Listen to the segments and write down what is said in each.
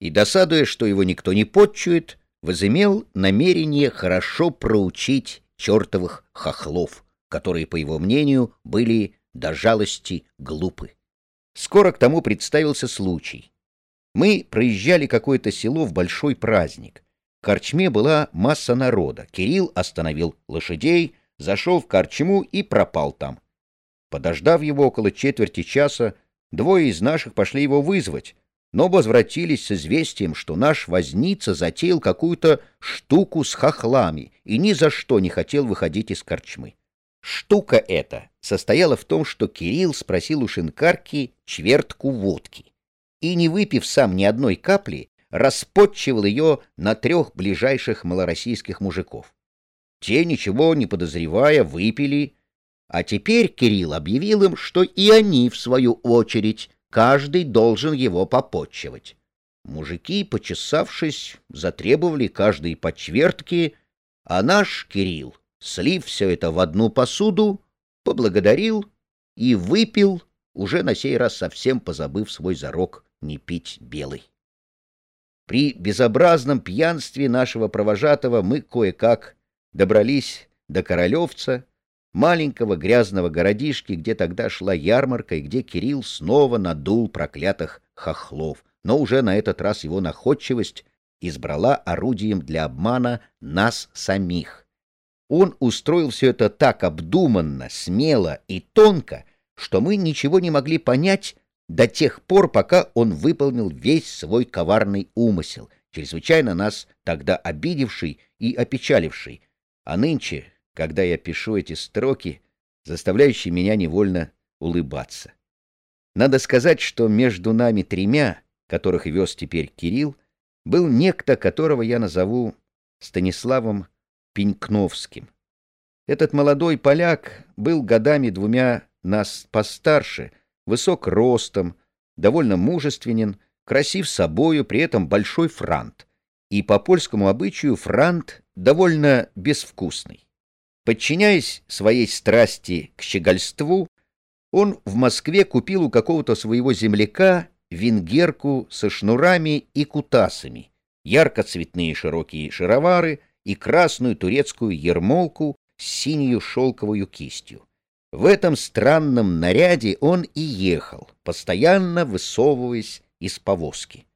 и, досадуя, что его никто не подчует, возымел намерение хорошо проучить чертовых хохлов, которые, по его мнению, были до жалости глупы. Скоро к тому представился случай. Мы проезжали какое-то село в большой праздник. В корчме была масса народа. Кирилл остановил лошадей, зашел в корчму и пропал там. Подождав его около четверти часа, двое из наших пошли его вызвать, но возвратились с известием, что наш возница затеял какую-то штуку с хохлами и ни за что не хотел выходить из корчмы. Штука эта состояла в том, что Кирилл спросил у шинкарки чвертку водки и, не выпив сам ни одной капли, распотчивал ее на трех ближайших малороссийских мужиков. Те, ничего не подозревая, выпили, а теперь Кирилл объявил им, что и они, в свою очередь, каждый должен его попотчевать. Мужики, почесавшись, затребовали каждый по чвертке, а наш Кирилл слив все это в одну посуду, поблагодарил и выпил, уже на сей раз совсем позабыв свой зарок не пить белый. При безобразном пьянстве нашего провожатого мы кое-как добрались до Королевца, маленького грязного городишки, где тогда шла ярмарка и где Кирилл снова надул проклятых хохлов, но уже на этот раз его находчивость избрала орудием для обмана нас самих, он устроил все это так обдуманно, смело и тонко, что мы ничего не могли понять до тех пор, пока он выполнил весь свой коварный умысел, чрезвычайно нас тогда обидевший и опечаливший. А нынче, когда я пишу эти строки, заставляющие меня невольно улыбаться. Надо сказать, что между нами тремя, которых вез теперь Кирилл, был некто, которого я назову Станиславом Пенькновским. Этот молодой поляк был годами двумя нас постарше, высок ростом, довольно мужественен, красив собою, при этом большой франт. И по польскому обычаю франт довольно безвкусный. Подчиняясь своей страсти к щегольству, он в Москве купил у какого-то своего земляка венгерку со шнурами и кутасами, ярко-цветные широкие шаровары — и красную турецкую ермолку с синюю шелковую кистью. В этом странном наряде он и ехал, постоянно высовываясь из повозки.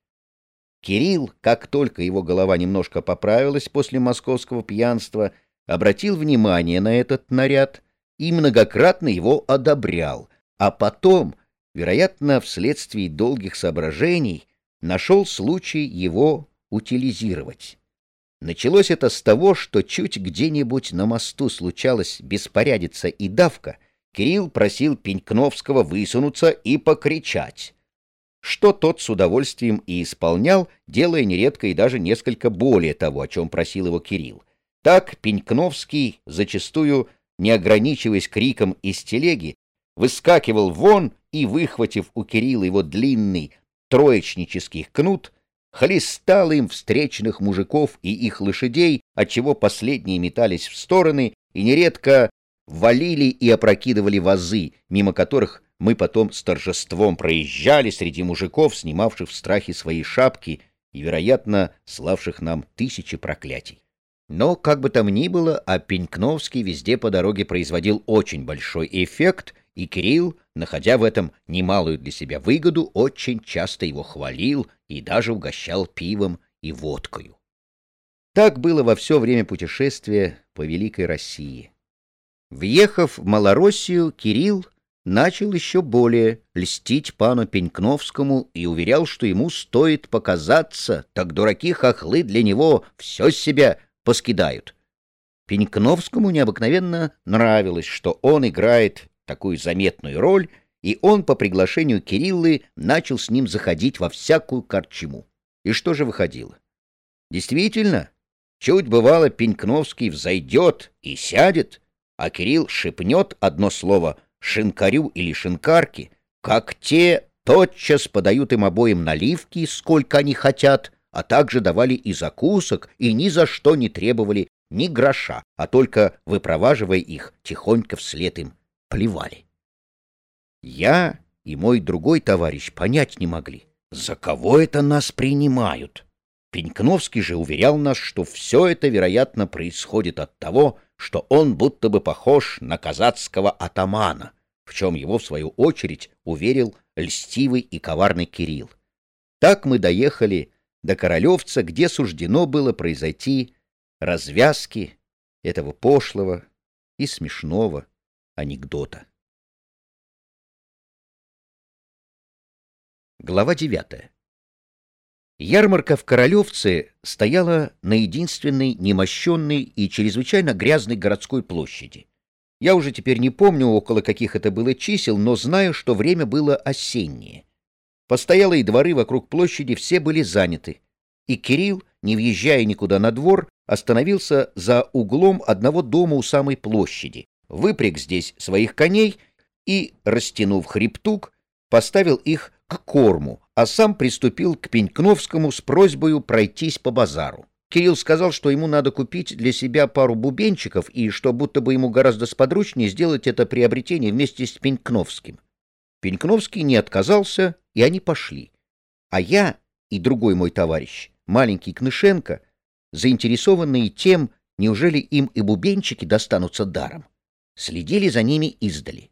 Кирилл, как только его голова немножко поправилась после московского пьянства, обратил внимание на этот наряд и многократно его одобрял, а потом, вероятно, вследствие долгих соображений, нашел случай его утилизировать. Началось это с того, что чуть где-нибудь на мосту случалась беспорядица и давка, Кирилл просил Пенькновского высунуться и покричать, что тот с удовольствием и исполнял, делая нередко и даже несколько более того, о чем просил его Кирилл. Так Пенькновский, зачастую не ограничиваясь криком из телеги, выскакивал вон и, выхватив у Кирилла его длинный троечнический кнут, хлестал им встречных мужиков и их лошадей, отчего последние метались в стороны и нередко валили и опрокидывали вазы, мимо которых мы потом с торжеством проезжали среди мужиков, снимавших в страхе свои шапки и, вероятно, славших нам тысячи проклятий. Но, как бы там ни было, а Пенькновский везде по дороге производил очень большой эффект, и Кирилл, находя в этом немалую для себя выгоду, очень часто его хвалил и даже угощал пивом и водкою. Так было во все время путешествия по Великой России. Въехав в Малороссию, Кирилл начал еще более льстить пану Пенькновскому и уверял, что ему стоит показаться, так дураки-хохлы для него все себя поскидают. Пенькновскому необыкновенно нравилось, что он играет такую заметную роль, и он по приглашению Кириллы начал с ним заходить во всякую корчему. И что же выходило? Действительно, чуть бывало Пенькновский взойдет и сядет, а Кирилл шепнет одно слово «шинкарю» или «шинкарке», как те тотчас подают им обоим наливки, сколько они хотят, а также давали и закусок, и ни за что не требовали ни гроша, а только, выпроваживая их, тихонько вслед им плевали. Я и мой другой товарищ понять не могли, за кого это нас принимают? Пенькновский же уверял нас, что все это, вероятно, происходит от того, что он будто бы похож на казацкого атамана, в чем его, в свою очередь, уверил льстивый и коварный Кирилл. Так мы доехали до Королевца, где суждено было произойти развязки этого пошлого и смешного анекдота. Глава девятая. Ярмарка в Королевце стояла на единственной немощенной и чрезвычайно грязной городской площади. Я уже теперь не помню, около каких это было чисел, но знаю, что время было осеннее. Постоялые дворы вокруг площади все были заняты, и Кирилл, не въезжая никуда на двор, остановился за углом одного дома у самой площади, выпряг здесь своих коней и, растянув хребтук, поставил их к корму, а сам приступил к Пенькновскому с просьбой пройтись по базару. Кирилл сказал, что ему надо купить для себя пару бубенчиков и что будто бы ему гораздо сподручнее сделать это приобретение вместе с Пенькновским. Пенькновский не отказался, и они пошли. А я и другой мой товарищ, маленький Кнышенко, заинтересованные тем, неужели им и бубенчики достанутся даром, следили за ними издали.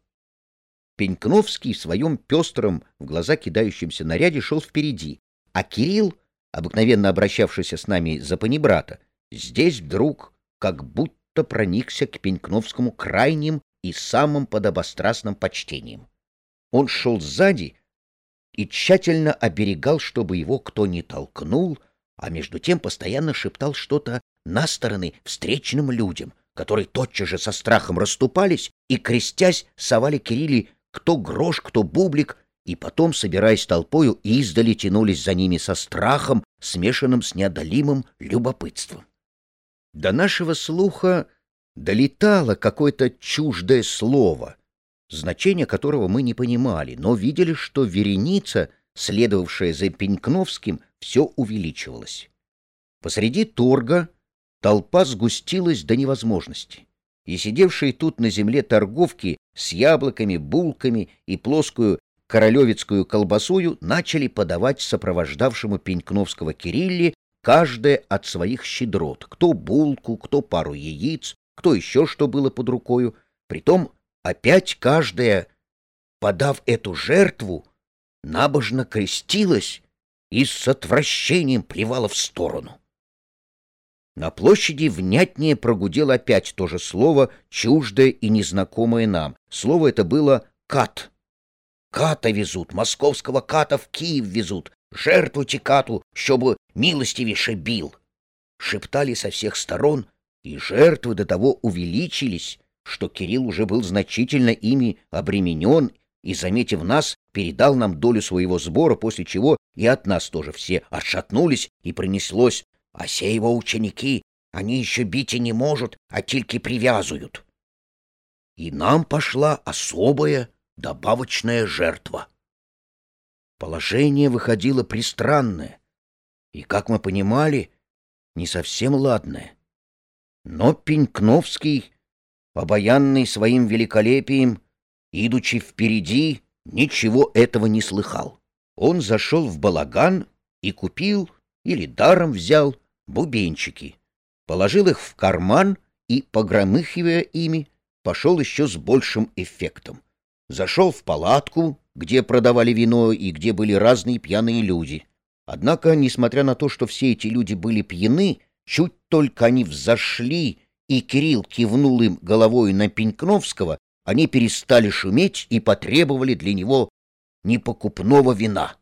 Пенькновский в своем пестром, в глаза кидающемся наряде шел впереди, а Кирилл, обыкновенно обращавшийся с нами за панибрата, здесь вдруг как будто проникся к Пенькновскому крайним и самым подобострастным почтением. Он шел сзади и тщательно оберегал, чтобы его кто не толкнул, а между тем постоянно шептал что-то на стороны встречным людям, которые тотчас же со страхом расступались и, крестясь, совали Кирилле кто грош, кто бублик, и потом, собираясь толпою, издали тянулись за ними со страхом, смешанным с неодолимым любопытством. До нашего слуха долетало какое-то чуждое слово, значение которого мы не понимали, но видели, что вереница, следовавшая за Пенькновским, все увеличивалась. Посреди торга толпа сгустилась до невозможности и сидевшие тут на земле торговки с яблоками, булками и плоскую королевицкую колбасою начали подавать сопровождавшему Пенькновского Кирилле каждое от своих щедрот, кто булку, кто пару яиц, кто еще что было под рукою. Притом опять каждая, подав эту жертву, набожно крестилась и с отвращением плевала в сторону. На площади внятнее прогудел опять то же слово, чуждое и незнакомое нам. Слово это было «кат». Ката везут, московского ката в Киев везут, жертвуйте кату, чтобы милостивейше бил. Шептали со всех сторон, и жертвы до того увеличились, что Кирилл уже был значительно ими обременен и, заметив нас, передал нам долю своего сбора, после чего и от нас тоже все отшатнулись, и принеслось а все его ученики, они еще бить и не могут, а только привязывают. И нам пошла особая добавочная жертва. Положение выходило пристранное, и, как мы понимали, не совсем ладное. Но Пенькновский, обаянный своим великолепием, идучи впереди, ничего этого не слыхал. Он зашел в балаган и купил или даром взял бубенчики, положил их в карман и, погромыхивая ими, пошел еще с большим эффектом. Зашел в палатку, где продавали вино и где были разные пьяные люди. Однако, несмотря на то, что все эти люди были пьяны, чуть только они взошли, и Кирилл кивнул им головой на Пенькновского, они перестали шуметь и потребовали для него непокупного вина.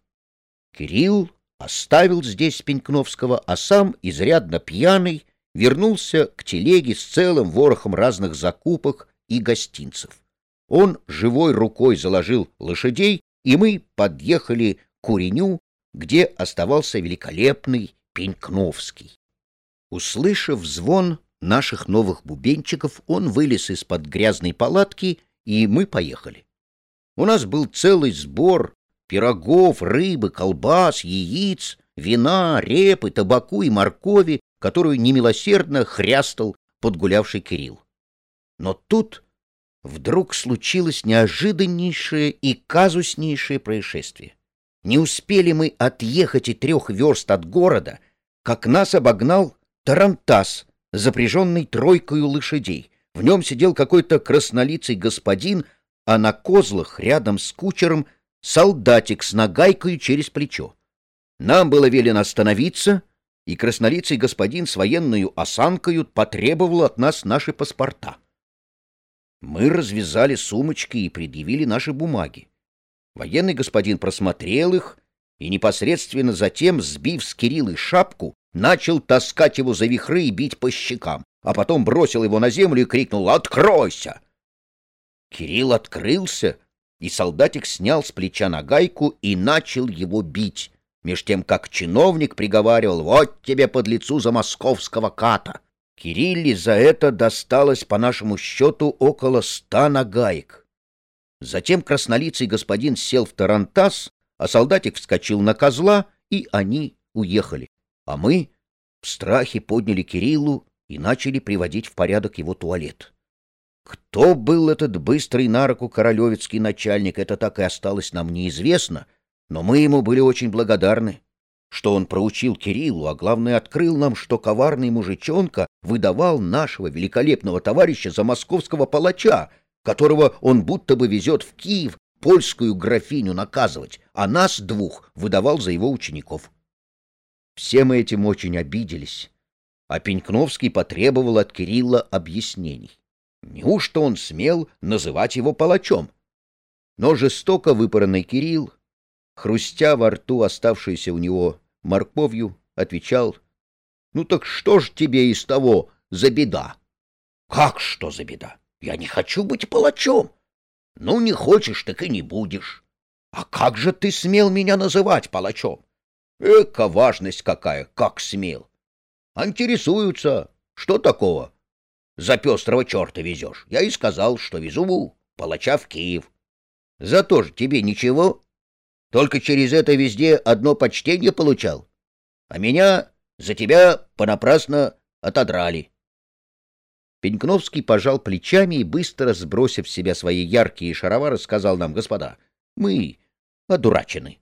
Кирилл оставил здесь Пенькновского, а сам, изрядно пьяный, вернулся к телеге с целым ворохом разных закупок и гостинцев. Он живой рукой заложил лошадей, и мы подъехали к Куреню, где оставался великолепный Пенькновский. Услышав звон наших новых бубенчиков, он вылез из-под грязной палатки, и мы поехали. У нас был целый сбор пирогов, рыбы, колбас, яиц, вина, репы, табаку и моркови, которую немилосердно хрястал подгулявший Кирилл. Но тут вдруг случилось неожиданнейшее и казуснейшее происшествие. Не успели мы отъехать и трех верст от города, как нас обогнал тарантас, запряженный тройкою лошадей. В нем сидел какой-то краснолицый господин, а на козлах рядом с кучером солдатик с нагайкой через плечо. Нам было велено остановиться, и краснолицый господин с военную осанкою потребовал от нас наши паспорта. Мы развязали сумочки и предъявили наши бумаги. Военный господин просмотрел их и непосредственно затем, сбив с Кириллы шапку, начал таскать его за вихры и бить по щекам, а потом бросил его на землю и крикнул «Откройся!». Кирилл открылся, и солдатик снял с плеча нагайку и начал его бить, меж тем как чиновник приговаривал «Вот тебе под лицу за московского ката!». Кирилле за это досталось, по нашему счету, около ста нагаек. Затем краснолицый господин сел в тарантас, а солдатик вскочил на козла, и они уехали. А мы в страхе подняли Кириллу и начали приводить в порядок его туалет. Кто был этот быстрый на руку королевицкий начальник, это так и осталось нам неизвестно, но мы ему были очень благодарны, что он проучил Кириллу, а главное открыл нам, что коварный мужичонка выдавал нашего великолепного товарища за московского палача, которого он будто бы везет в Киев польскую графиню наказывать, а нас двух выдавал за его учеников. Все мы этим очень обиделись, а Пенькновский потребовал от Кирилла объяснений. Неужто он смел называть его палачом? Но жестоко выпоранный Кирилл, хрустя во рту оставшейся у него морковью, отвечал, «Ну так что ж тебе из того за беда?» «Как что за беда? Я не хочу быть палачом!» «Ну, не хочешь, так и не будешь!» «А как же ты смел меня называть палачом?» Эка важность какая, как смел. Интересуются, что такого? За пестрого черта везешь. Я и сказал, что везу палача в Киев. Зато же тебе ничего. Только через это везде одно почтение получал. А меня за тебя понапрасно отодрали. Пенькновский пожал плечами и, быстро сбросив с себя свои яркие шаровары, сказал нам, господа, мы одурачены.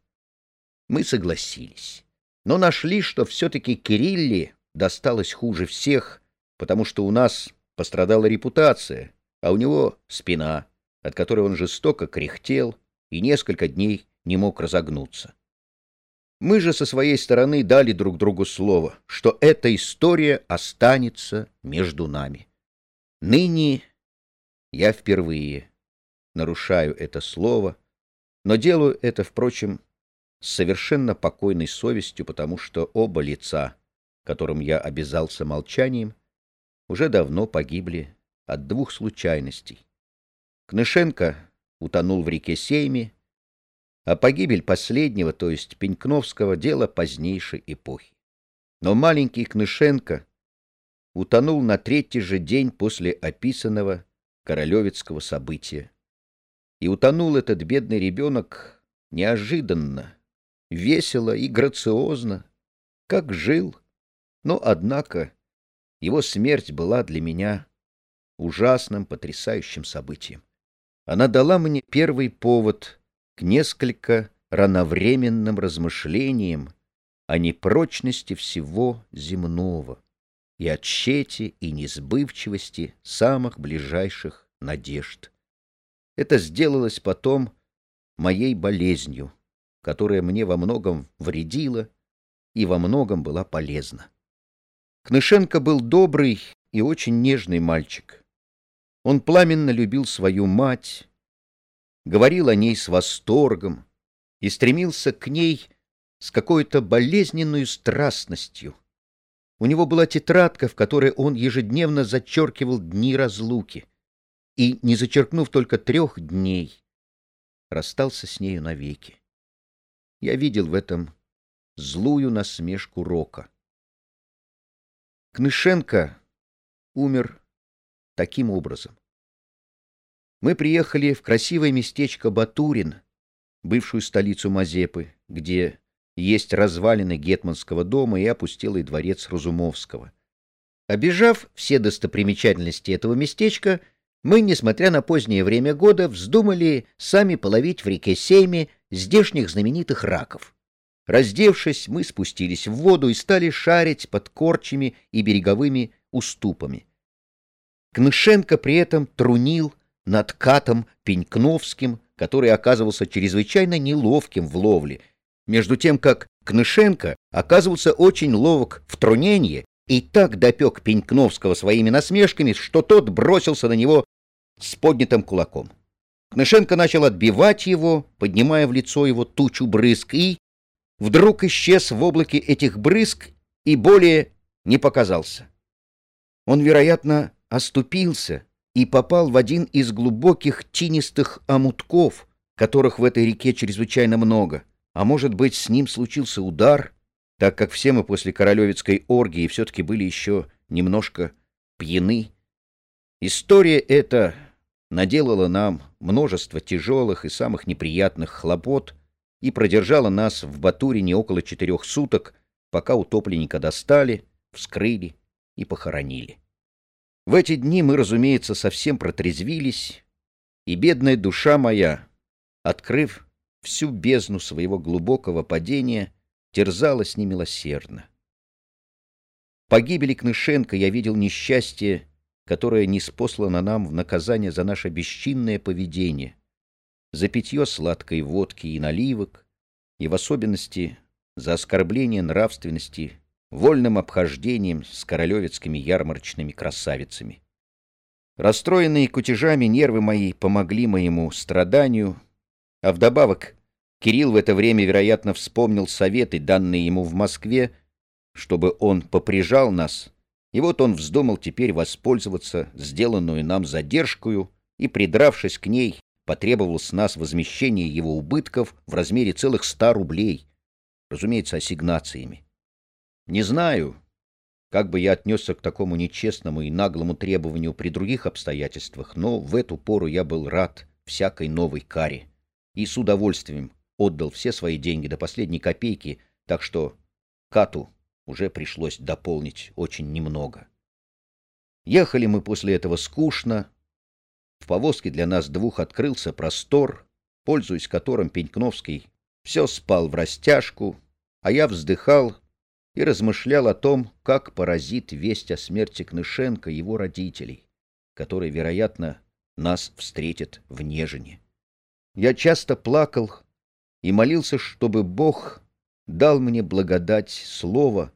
Мы согласились, но нашли, что все-таки Кирилле досталось хуже всех, потому что у нас пострадала репутация, а у него спина, от которой он жестоко кряхтел и несколько дней не мог разогнуться. Мы же со своей стороны дали друг другу слово, что эта история останется между нами. Ныне я впервые нарушаю это слово, но делаю это, впрочем, с совершенно покойной совестью, потому что оба лица, которым я обязался молчанием, уже давно погибли от двух случайностей. Кнышенко утонул в реке Сейме, а погибель последнего, то есть Пенькновского, дело позднейшей эпохи. Но маленький Кнышенко утонул на третий же день после описанного королевицкого события. И утонул этот бедный ребенок неожиданно, весело и грациозно, как жил. Но, однако, его смерть была для меня ужасным, потрясающим событием. Она дала мне первый повод к несколько рановременным размышлениям о непрочности всего земного и о тщете и несбывчивости самых ближайших надежд. Это сделалось потом моей болезнью, которая мне во многом вредила и во многом была полезна. Кнышенко был добрый и очень нежный мальчик. Он пламенно любил свою мать, говорил о ней с восторгом и стремился к ней с какой-то болезненной страстностью. У него была тетрадка, в которой он ежедневно зачеркивал дни разлуки, и, не зачеркнув только трех дней, расстался с нею навеки. Я видел в этом злую насмешку Рока. Кнышенко умер таким образом. Мы приехали в красивое местечко Батурин, бывшую столицу Мазепы, где есть развалины Гетманского дома и опустелый дворец Разумовского. Обежав все достопримечательности этого местечка, мы, несмотря на позднее время года, вздумали сами половить в реке Сейме здешних знаменитых раков. Раздевшись, мы спустились в воду и стали шарить под корчами и береговыми уступами. Кнышенко при этом трунил над катом Пенькновским, который оказывался чрезвычайно неловким в ловле, между тем как Кнышенко оказывался очень ловок в трунении и так допек Пенькновского своими насмешками, что тот бросился на него с поднятым кулаком. Кнышенко начал отбивать его, поднимая в лицо его тучу брызг, и вдруг исчез в облаке этих брызг и более не показался. Он, вероятно, оступился и попал в один из глубоких тинистых омутков, которых в этой реке чрезвычайно много. А может быть, с ним случился удар, так как все мы после королевицкой оргии все-таки были еще немножко пьяны. История эта наделала нам множество тяжелых и самых неприятных хлопот и продержала нас в Батурине около четырех суток, пока утопленника достали, вскрыли и похоронили. В эти дни мы, разумеется, совсем протрезвились, и бедная душа моя, открыв всю бездну своего глубокого падения, терзалась немилосердно. Погибели Кнышенко я видел несчастье, которое неспослано нам в наказание за наше бесчинное поведение, за питье сладкой водки и наливок, и в особенности за оскорбление нравственности вольным обхождением с королевицкими ярмарочными красавицами. Расстроенные кутежами нервы мои помогли моему страданию, а вдобавок Кирилл в это время, вероятно, вспомнил советы, данные ему в Москве, чтобы он поприжал нас, и вот он вздумал теперь воспользоваться сделанную нам задержкою и, придравшись к ней, потребовал с нас возмещения его убытков в размере целых ста рублей, разумеется, ассигнациями. Не знаю, как бы я отнесся к такому нечестному и наглому требованию при других обстоятельствах, но в эту пору я был рад всякой новой каре и с удовольствием отдал все свои деньги до последней копейки, так что Кату уже пришлось дополнить очень немного. Ехали мы после этого скучно. В повозке для нас двух открылся простор, пользуясь которым Пенькновский все спал в растяжку, а я вздыхал и размышлял о том, как поразит весть о смерти Кнышенко его родителей, которые, вероятно, нас встретят в Нежине. Я часто плакал и молился, чтобы Бог дал мне благодать слова,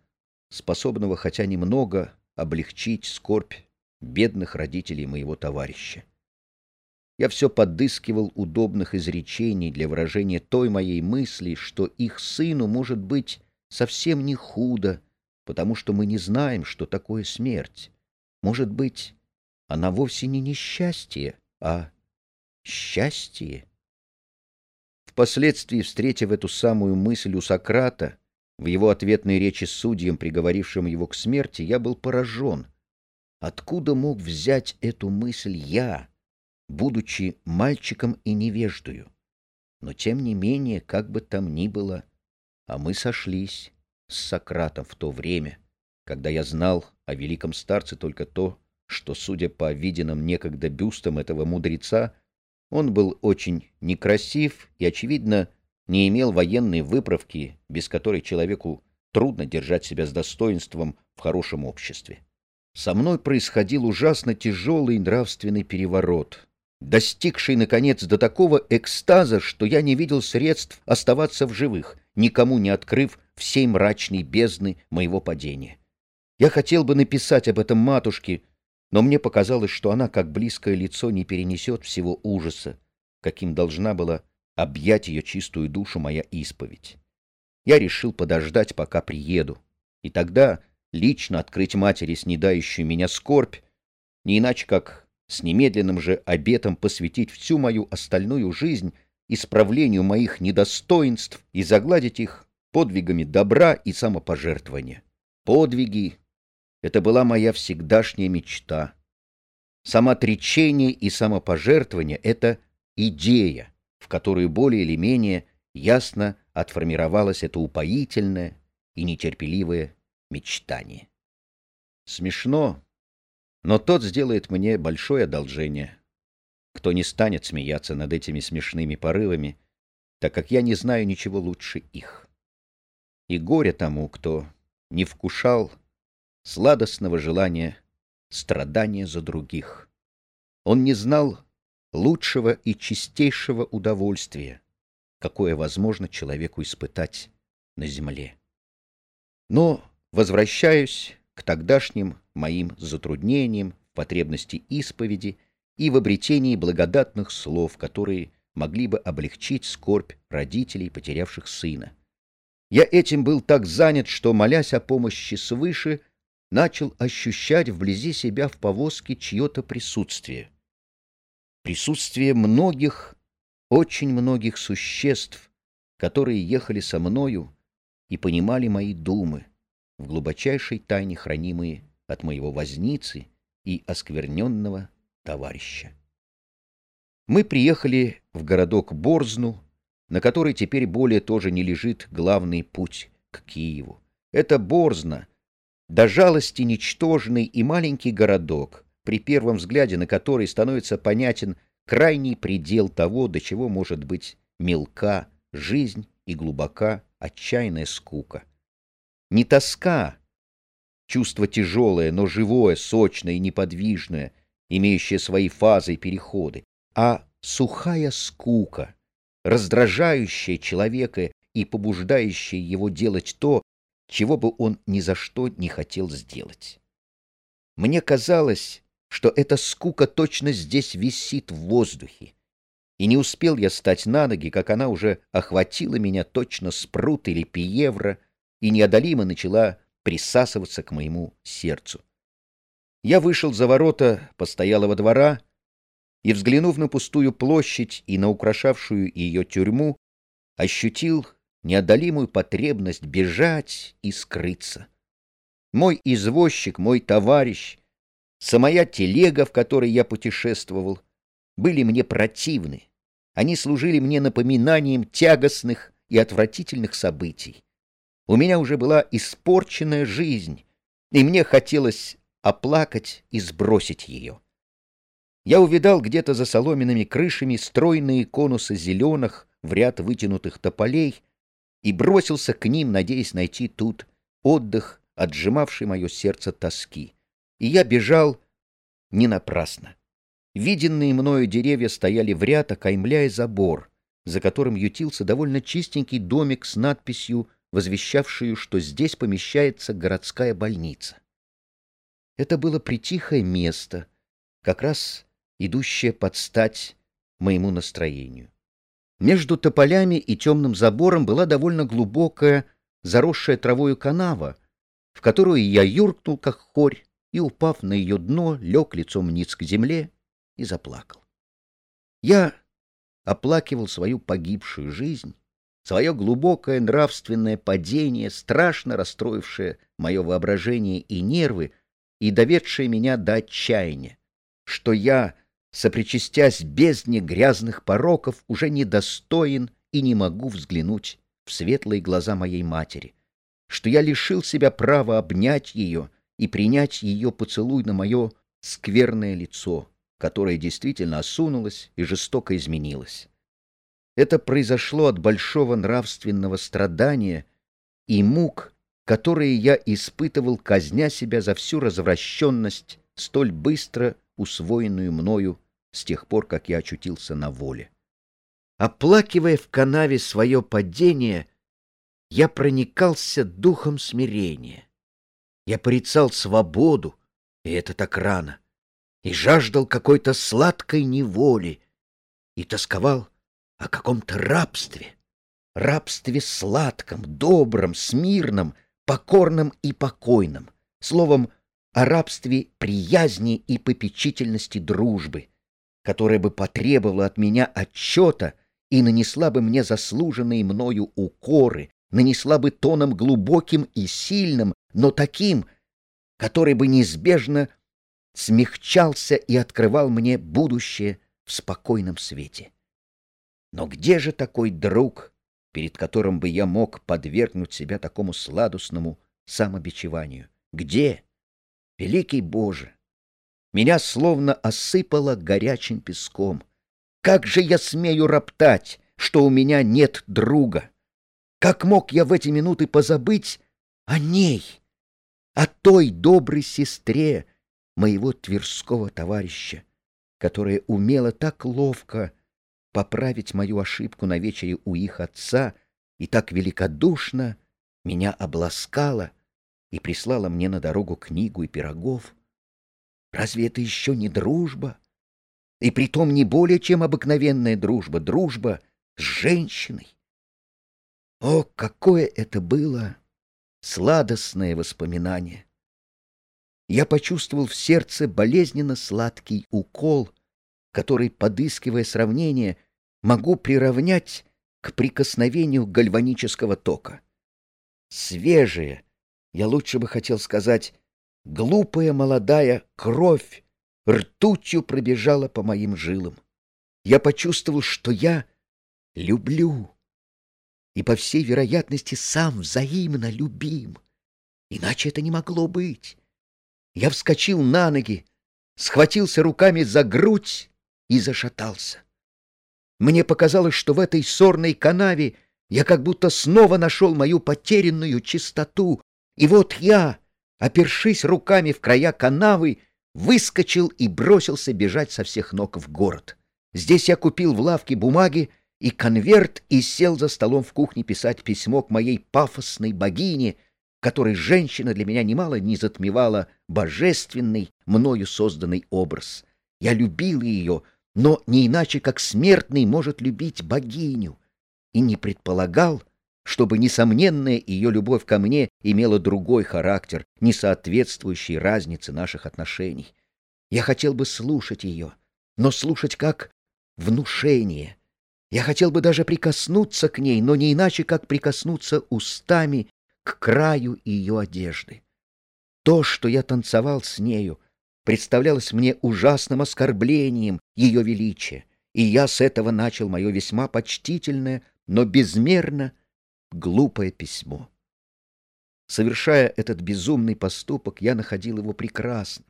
способного хотя немного облегчить скорбь бедных родителей моего товарища. Я все подыскивал удобных изречений для выражения той моей мысли, что их сыну, может быть, совсем не худо, потому что мы не знаем, что такое смерть. Может быть, она вовсе не несчастье, а счастье. Впоследствии, встретив эту самую мысль у Сократа, в его ответной речи судьям, приговорившим его к смерти, я был поражен. Откуда мог взять эту мысль я, будучи мальчиком и невеждою? Но, тем не менее, как бы там ни было, а мы сошлись с Сократом в то время, когда я знал о великом старце только то, что, судя по виденным некогда бюстам этого мудреца, он был очень некрасив и, очевидно, не имел военной выправки, без которой человеку трудно держать себя с достоинством в хорошем обществе. Со мной происходил ужасно тяжелый нравственный переворот, достигший, наконец, до такого экстаза, что я не видел средств оставаться в живых, никому не открыв всей мрачной бездны моего падения. Я хотел бы написать об этом матушке, но мне показалось, что она, как близкое лицо, не перенесет всего ужаса, каким должна была объять ее чистую душу моя исповедь. Я решил подождать, пока приеду, и тогда лично открыть матери, снедающую меня скорбь, не иначе как с немедленным же обетом посвятить всю мою остальную жизнь исправлению моих недостоинств и загладить их подвигами добра и самопожертвования. Подвиги — это была моя всегдашняя мечта. Самоотречение и самопожертвование — это идея, в которую более или менее ясно отформировалось это упоительное и нетерпеливое мечтание. Смешно, но тот сделает мне большое одолжение, кто не станет смеяться над этими смешными порывами, так как я не знаю ничего лучше их. И горе тому, кто не вкушал сладостного желания страдания за других. Он не знал лучшего и чистейшего удовольствия, какое возможно человеку испытать на земле. Но возвращаюсь к тогдашним моим затруднениям потребности исповеди и в обретении благодатных слов, которые могли бы облегчить скорбь родителей, потерявших сына. Я этим был так занят, что, молясь о помощи свыше, начал ощущать вблизи себя в повозке чье-то присутствие. Присутствие многих, очень многих существ, которые ехали со мною и понимали мои думы, в глубочайшей тайне хранимые от моего возницы и оскверненного товарища. Мы приехали в городок Борзну, на который теперь более тоже не лежит главный путь к Киеву. Это Борзна, до жалости ничтожный и маленький городок, при первом взгляде на который становится понятен крайний предел того, до чего может быть мелка жизнь и глубока отчаянная скука. Не тоска, чувство тяжелое, но живое, сочное и неподвижное, имеющее свои фазы и переходы, а сухая скука, раздражающая человека и побуждающая его делать то, чего бы он ни за что не хотел сделать. Мне казалось, что эта скука точно здесь висит в воздухе, и не успел я стать на ноги, как она уже охватила меня точно спрут или пиевра и неодолимо начала присасываться к моему сердцу. Я вышел за ворота постоялого двора и, взглянув на пустую площадь и на украшавшую ее тюрьму, ощутил неодолимую потребность бежать и скрыться. Мой извозчик, мой товарищ, самая телега, в которой я путешествовал, были мне противны. Они служили мне напоминанием тягостных и отвратительных событий. У меня уже была испорченная жизнь, и мне хотелось оплакать и сбросить ее. Я увидал где-то за соломенными крышами стройные конусы зеленых в ряд вытянутых тополей и бросился к ним, надеясь найти тут отдых, отжимавший мое сердце тоски. И я бежал не напрасно. Виденные мною деревья стояли в ряд, окаймляя забор, за которым ютился довольно чистенький домик с надписью, возвещавшую, что здесь помещается городская больница. Это было притихое место, как раз идущее под стать моему настроению. Между тополями и темным забором была довольно глубокая, заросшая травою канава, в которую я юркнул, как хорь, и, упав на ее дно, лег лицом вниз к земле и заплакал. Я оплакивал свою погибшую жизнь, свое глубокое нравственное падение, страшно расстроившее мое воображение и нервы и доведшее меня до отчаяния, что я, сопричастясь бездне грязных пороков, уже недостоин и не могу взглянуть в светлые глаза моей матери, что я лишил себя права обнять ее и принять ее поцелуй на мое скверное лицо, которое действительно осунулось и жестоко изменилось. Это произошло от большого нравственного страдания и мук, которые я испытывал, казня себя за всю развращенность, столь быстро усвоенную мною с тех пор, как я очутился на воле. Оплакивая в канаве свое падение, я проникался духом смирения. Я порицал свободу, и это так рано и жаждал какой-то сладкой неволи, и тосковал о каком-то рабстве, рабстве сладком, добром, смирном, покорном и покойном, словом, о рабстве приязни и попечительности дружбы, которая бы потребовала от меня отчета и нанесла бы мне заслуженные мною укоры, нанесла бы тоном глубоким и сильным, но таким, который бы неизбежно смягчался и открывал мне будущее в спокойном свете. Но где же такой друг, перед которым бы я мог подвергнуть себя такому сладостному самобичеванию? Где? Великий Боже! Меня словно осыпало горячим песком. Как же я смею роптать, что у меня нет друга. Как мог я в эти минуты позабыть о ней, о той доброй сестре моего тверского товарища, которая умела так ловко поправить мою ошибку на вечере у их отца и так великодушно меня обласкала и прислала мне на дорогу книгу и пирогов. Разве это еще не дружба? И притом не более чем обыкновенная дружба, дружба с женщиной. О, какое это было сладостное воспоминание! Я почувствовал в сердце болезненно сладкий укол, который, подыскивая сравнение, могу приравнять к прикосновению гальванического тока. Свежая, я лучше бы хотел сказать, глупая молодая кровь ртутью пробежала по моим жилам. Я почувствовал, что я люблю и, по всей вероятности, сам взаимно любим. Иначе это не могло быть. Я вскочил на ноги, схватился руками за грудь и зашатался. Мне показалось, что в этой сорной канаве я как будто снова нашел мою потерянную чистоту. И вот я, опершись руками в края канавы, выскочил и бросился бежать со всех ног в город. Здесь я купил в лавке бумаги и конверт и сел за столом в кухне писать письмо к моей пафосной богине, которой женщина для меня немало не затмевала божественный, мною созданный образ. Я любил ее, но не иначе, как смертный может любить богиню, и не предполагал, чтобы несомненная ее любовь ко мне имела другой характер, не соответствующий разнице наших отношений. Я хотел бы слушать ее, но слушать как внушение — я хотел бы даже прикоснуться к ней, но не иначе, как прикоснуться устами к краю ее одежды. То, что я танцевал с нею, представлялось мне ужасным оскорблением ее величия, и я с этого начал мое весьма почтительное, но безмерно глупое письмо. Совершая этот безумный поступок, я находил его прекрасным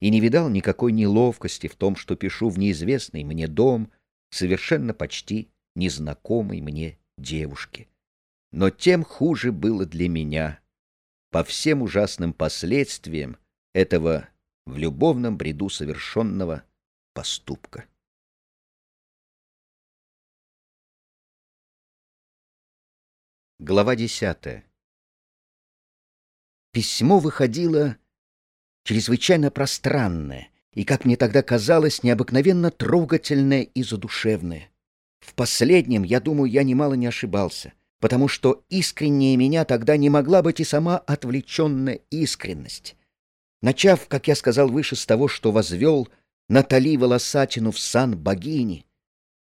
и не видал никакой неловкости в том, что пишу в неизвестный мне дом — совершенно почти незнакомой мне девушке. Но тем хуже было для меня по всем ужасным последствиям этого в любовном бреду совершенного поступка. Глава десятая. Письмо выходило чрезвычайно пространное — и, как мне тогда казалось, необыкновенно трогательное и задушевное. В последнем, я думаю, я немало не ошибался, потому что искреннее меня тогда не могла быть и сама отвлеченная искренность. Начав, как я сказал выше, с того, что возвел Натали Волосатину в сан богини,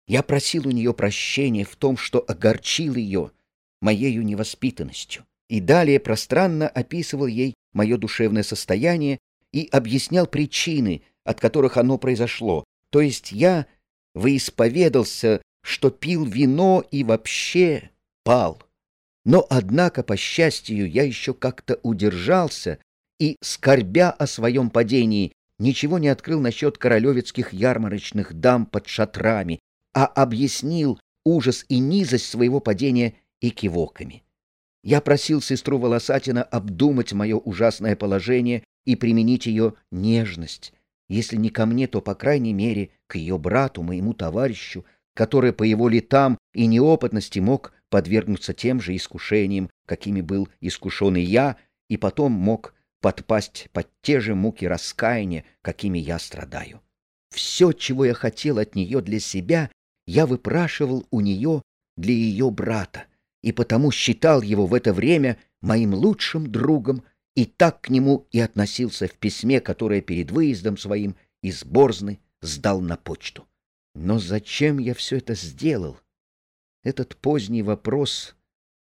я просил у нее прощения в том, что огорчил ее моею невоспитанностью, и далее пространно описывал ей мое душевное состояние и объяснял причины, от которых оно произошло. То есть я выисповедался, что пил вино и вообще пал. Но, однако, по счастью, я еще как-то удержался и, скорбя о своем падении, ничего не открыл насчет королевецких ярмарочных дам под шатрами, а объяснил ужас и низость своего падения и кивоками. Я просил сестру Волосатина обдумать мое ужасное положение и применить ее нежность, если не ко мне, то, по крайней мере, к ее брату, моему товарищу, который по его летам и неопытности мог подвергнуться тем же искушениям, какими был искушен и я, и потом мог подпасть под те же муки раскаяния, какими я страдаю. Все, чего я хотел от нее для себя, я выпрашивал у нее для ее брата, и потому считал его в это время моим лучшим другом и так к нему и относился в письме, которое перед выездом своим из Борзны сдал на почту. Но зачем я все это сделал? Этот поздний вопрос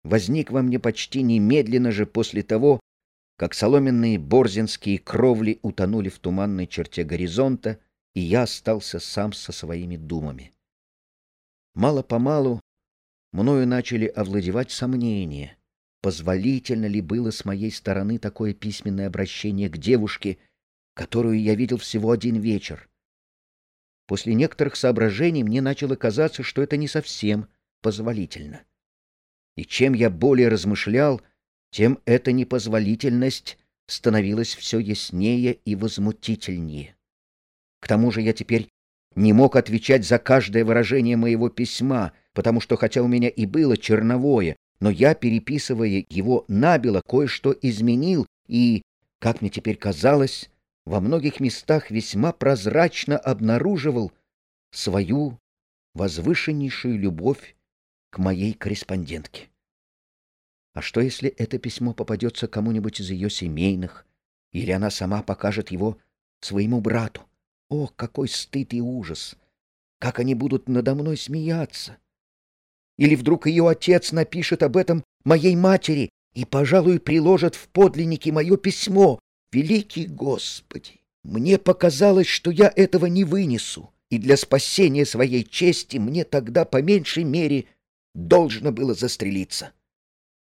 возник во мне почти немедленно же после того, как соломенные борзинские кровли утонули в туманной черте горизонта, и я остался сам со своими думами. Мало-помалу мною начали овладевать сомнения — позволительно ли было с моей стороны такое письменное обращение к девушке, которую я видел всего один вечер. после некоторых соображений мне начало казаться, что это не совсем позволительно. И чем я более размышлял, тем эта непозволительность становилась все яснее и возмутительнее. К тому же я теперь не мог отвечать за каждое выражение моего письма, потому что хотя у меня и было черновое, но я, переписывая его набело, кое-что изменил и, как мне теперь казалось, во многих местах весьма прозрачно обнаруживал свою возвышеннейшую любовь к моей корреспондентке. А что, если это письмо попадется кому-нибудь из ее семейных, или она сама покажет его своему брату? О, какой стыд и ужас! Как они будут надо мной смеяться! Или вдруг ее отец напишет об этом моей матери и, пожалуй, приложит в подлиннике мое письмо. Великий Господи! Мне показалось, что я этого не вынесу, и для спасения своей чести мне тогда, по меньшей мере, должно было застрелиться.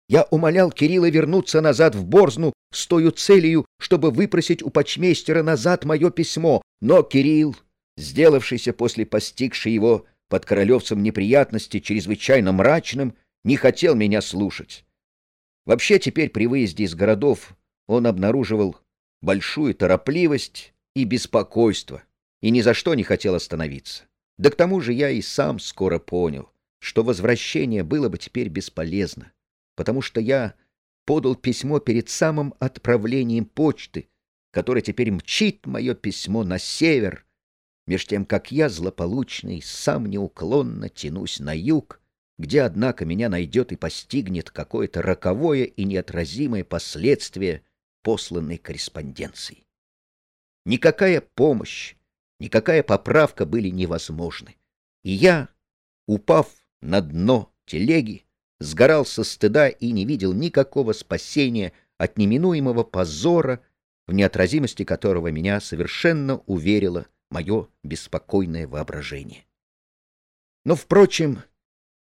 Я умолял Кирилла вернуться назад в Борзну с той целью, чтобы выпросить у почмейстера назад мое письмо, но Кирилл, сделавшийся после постигшей его под королевцем неприятности чрезвычайно мрачным, не хотел меня слушать. Вообще теперь при выезде из городов он обнаруживал большую торопливость и беспокойство, и ни за что не хотел остановиться. Да к тому же я и сам скоро понял, что возвращение было бы теперь бесполезно, потому что я подал письмо перед самым отправлением почты, которая теперь мчит мое письмо на север, меж тем, как я, злополучный, сам неуклонно тянусь на юг, где, однако, меня найдет и постигнет какое-то роковое и неотразимое последствие посланной корреспонденции. Никакая помощь, никакая поправка были невозможны, и я, упав на дно телеги, сгорал со стыда и не видел никакого спасения от неминуемого позора, в неотразимости которого меня совершенно уверило мое беспокойное воображение. Но, впрочем,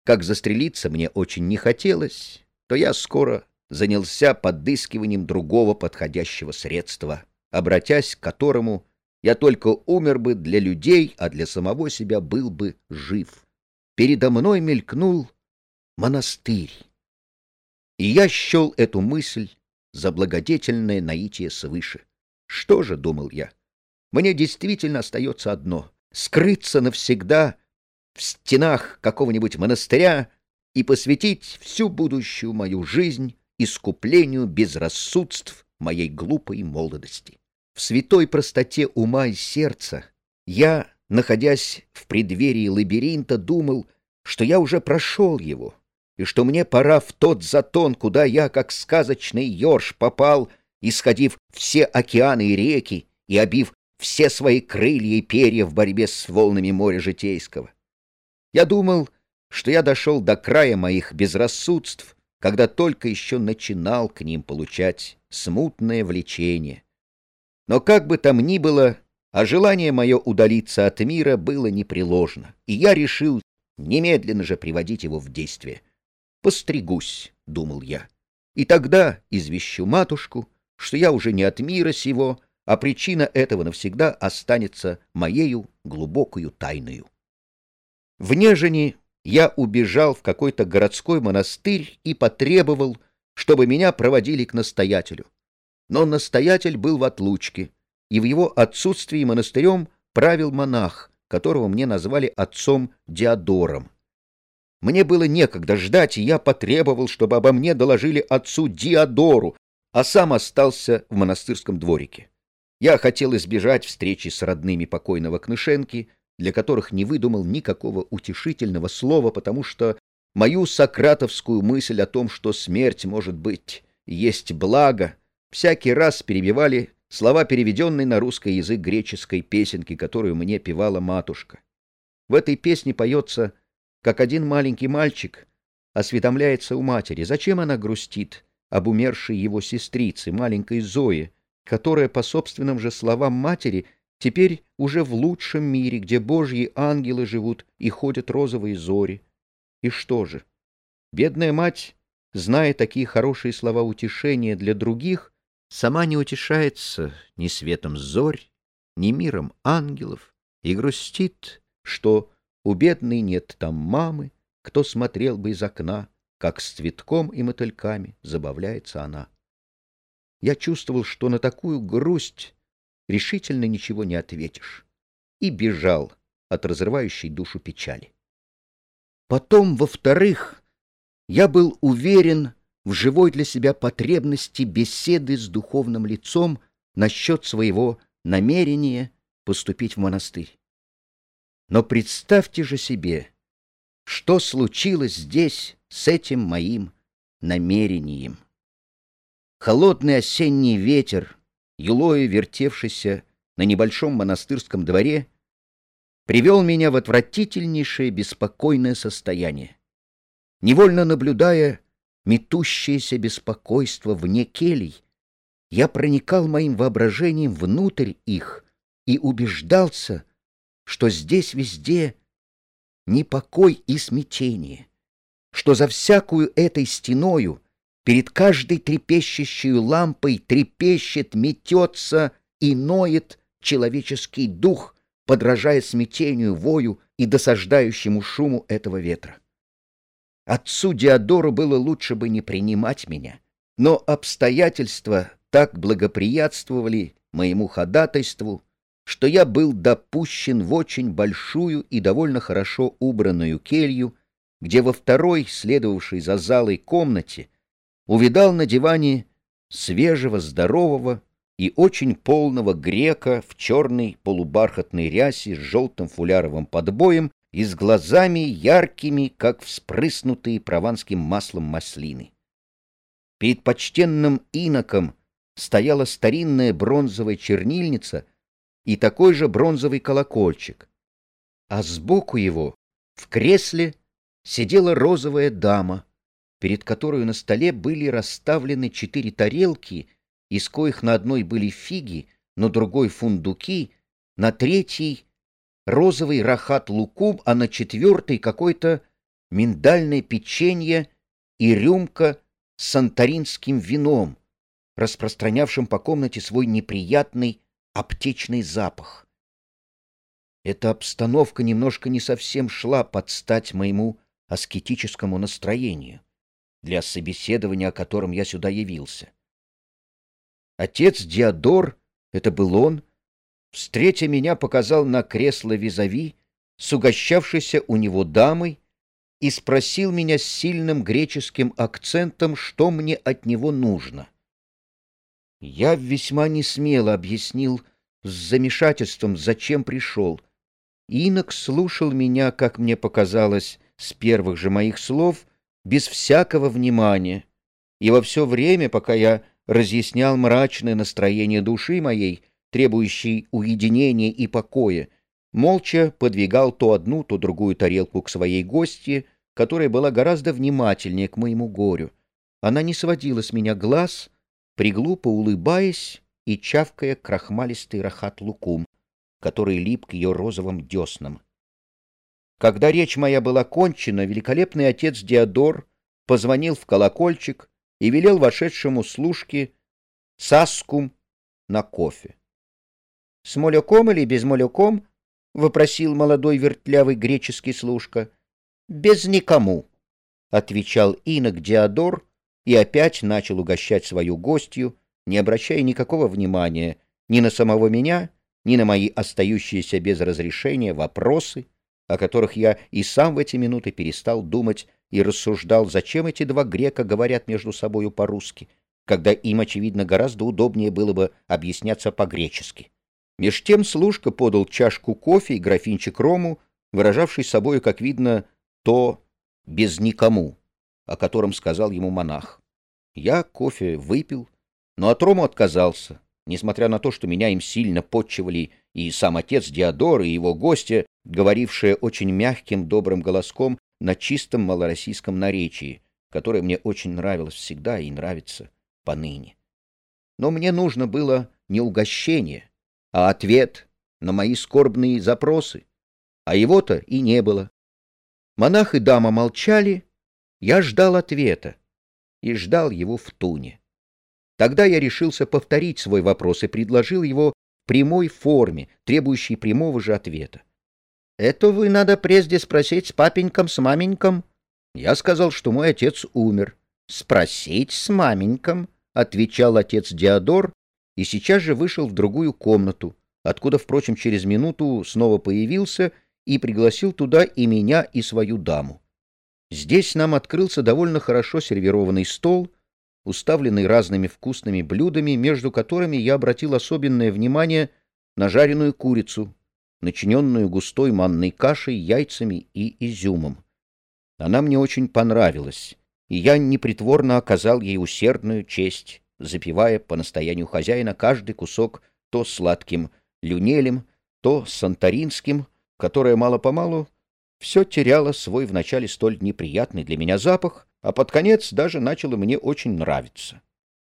как застрелиться мне очень не хотелось, то я скоро занялся подыскиванием другого подходящего средства, обратясь к которому я только умер бы для людей, а для самого себя был бы жив передо мной мелькнул монастырь. И я счел эту мысль за благодетельное наитие свыше. Что же, — думал я, — мне действительно остается одно — скрыться навсегда в стенах какого-нибудь монастыря и посвятить всю будущую мою жизнь искуплению безрассудств моей глупой молодости. В святой простоте ума и сердца я находясь в преддверии лабиринта, думал, что я уже прошел его, и что мне пора в тот затон, куда я, как сказочный ёрш, попал, исходив все океаны и реки и обив все свои крылья и перья в борьбе с волнами моря житейского. Я думал, что я дошел до края моих безрассудств, когда только еще начинал к ним получать смутное влечение. Но как бы там ни было, а желание мое удалиться от мира было непреложно, и я решил немедленно же приводить его в действие. «Постригусь», — думал я, — «и тогда извещу матушку, что я уже не от мира сего, а причина этого навсегда останется моею глубокою тайною». В Нежине я убежал в какой-то городской монастырь и потребовал, чтобы меня проводили к настоятелю. Но настоятель был в отлучке, и в его отсутствии монастырем правил монах, которого мне назвали отцом Диодором. Мне было некогда ждать, и я потребовал, чтобы обо мне доложили отцу Диодору, а сам остался в монастырском дворике. Я хотел избежать встречи с родными покойного Кнышенки, для которых не выдумал никакого утешительного слова, потому что мою сократовскую мысль о том, что смерть, может быть, есть благо, всякий раз перебивали слова переведенной на русский язык греческой песенки, которую мне певала матушка. В этой песне поется, как один маленький мальчик осведомляется у матери, зачем она грустит об умершей его сестрице, маленькой Зое, которая, по собственным же словам матери, теперь уже в лучшем мире, где божьи ангелы живут и ходят розовые зори. И что же? Бедная мать, зная такие хорошие слова утешения для других, сама не утешается ни светом зорь, ни миром ангелов, и грустит, что у бедной нет там мамы, кто смотрел бы из окна, как с цветком и мотыльками забавляется она. Я чувствовал, что на такую грусть решительно ничего не ответишь, и бежал от разрывающей душу печали. Потом, во-вторых, я был уверен в живой для себя потребности беседы с духовным лицом насчет своего намерения поступить в монастырь. Но представьте же себе, что случилось здесь с этим моим намерением. Холодный осенний ветер, юлою вертевшийся на небольшом монастырском дворе, привел меня в отвратительнейшее беспокойное состояние. Невольно наблюдая метущееся беспокойство вне келей, я проникал моим воображением внутрь их и убеждался, что здесь везде непокой и смятение, что за всякую этой стеною перед каждой трепещущей лампой трепещет, метется и ноет человеческий дух, подражая смятению, вою и досаждающему шуму этого ветра. Отцу Диодору было лучше бы не принимать меня, но обстоятельства так благоприятствовали моему ходатайству, что я был допущен в очень большую и довольно хорошо убранную келью, где во второй, следовавшей за залой комнате, увидал на диване свежего, здорового и очень полного грека в черной полубархатной рясе с желтым фуляровым подбоем и с глазами яркими, как вспрыснутые прованским маслом маслины. Перед почтенным иноком стояла старинная бронзовая чернильница и такой же бронзовый колокольчик, а сбоку его, в кресле, сидела розовая дама, перед которой на столе были расставлены четыре тарелки — из коих на одной были фиги, на другой — фундуки, на третьей — розовый рахат-лукум, а на четвертой — какое-то миндальное печенье и рюмка с санторинским вином, распространявшим по комнате свой неприятный аптечный запах. Эта обстановка немножко не совсем шла под стать моему аскетическому настроению, для собеседования о котором я сюда явился. Отец Диодор, это был он, встретя меня, показал на кресло визави с угощавшейся у него дамой и спросил меня с сильным греческим акцентом, что мне от него нужно. Я весьма несмело объяснил с замешательством, зачем пришел. Инок слушал меня, как мне показалось, с первых же моих слов, без всякого внимания, и во все время, пока я разъяснял мрачное настроение души моей, требующей уединения и покоя, молча подвигал то одну, то другую тарелку к своей гости, которая была гораздо внимательнее к моему горю. Она не сводила с меня глаз, приглупо улыбаясь и чавкая крахмалистый рахат-лукум, который лип к ее розовым деснам. Когда речь моя была кончена, великолепный отец Диодор позвонил в колокольчик, и велел вошедшему служке саскум на кофе. — С молоком или без молоком? — вопросил молодой вертлявый греческий служка. — Без никому, — отвечал инок Диодор и опять начал угощать свою гостью, не обращая никакого внимания ни на самого меня, ни на мои остающиеся без разрешения вопросы, о которых я и сам в эти минуты перестал думать и рассуждал, зачем эти два грека говорят между собою по-русски, когда им, очевидно, гораздо удобнее было бы объясняться по-гречески. Меж тем служка подал чашку кофе и графинчик рому, выражавший собою, как видно, то «без никому», о котором сказал ему монах. Я кофе выпил, но от рому отказался, несмотря на то, что меня им сильно подчивали и сам отец Диодор, и его гостья, говорившие очень мягким добрым голоском на чистом малороссийском наречии, которое мне очень нравилось всегда и нравится поныне. Но мне нужно было не угощение, а ответ на мои скорбные запросы, а его-то и не было. Монах и дама молчали, я ждал ответа и ждал его в туне. Тогда я решился повторить свой вопрос и предложил его прямой форме, требующей прямого же ответа. «Это вы надо прежде спросить с папеньком, с маменьком». Я сказал, что мой отец умер. «Спросить с маменьком», — отвечал отец Диодор, и сейчас же вышел в другую комнату, откуда, впрочем, через минуту снова появился и пригласил туда и меня, и свою даму. Здесь нам открылся довольно хорошо сервированный стол, уставленный разными вкусными блюдами, между которыми я обратил особенное внимание на жареную курицу, начиненную густой манной кашей, яйцами и изюмом. Она мне очень понравилась, и я непритворно оказал ей усердную честь, запивая по настоянию хозяина каждый кусок то сладким люнелем, то санторинским, которое мало-помалу все теряло свой вначале столь неприятный для меня запах, а под конец даже начало мне очень нравиться.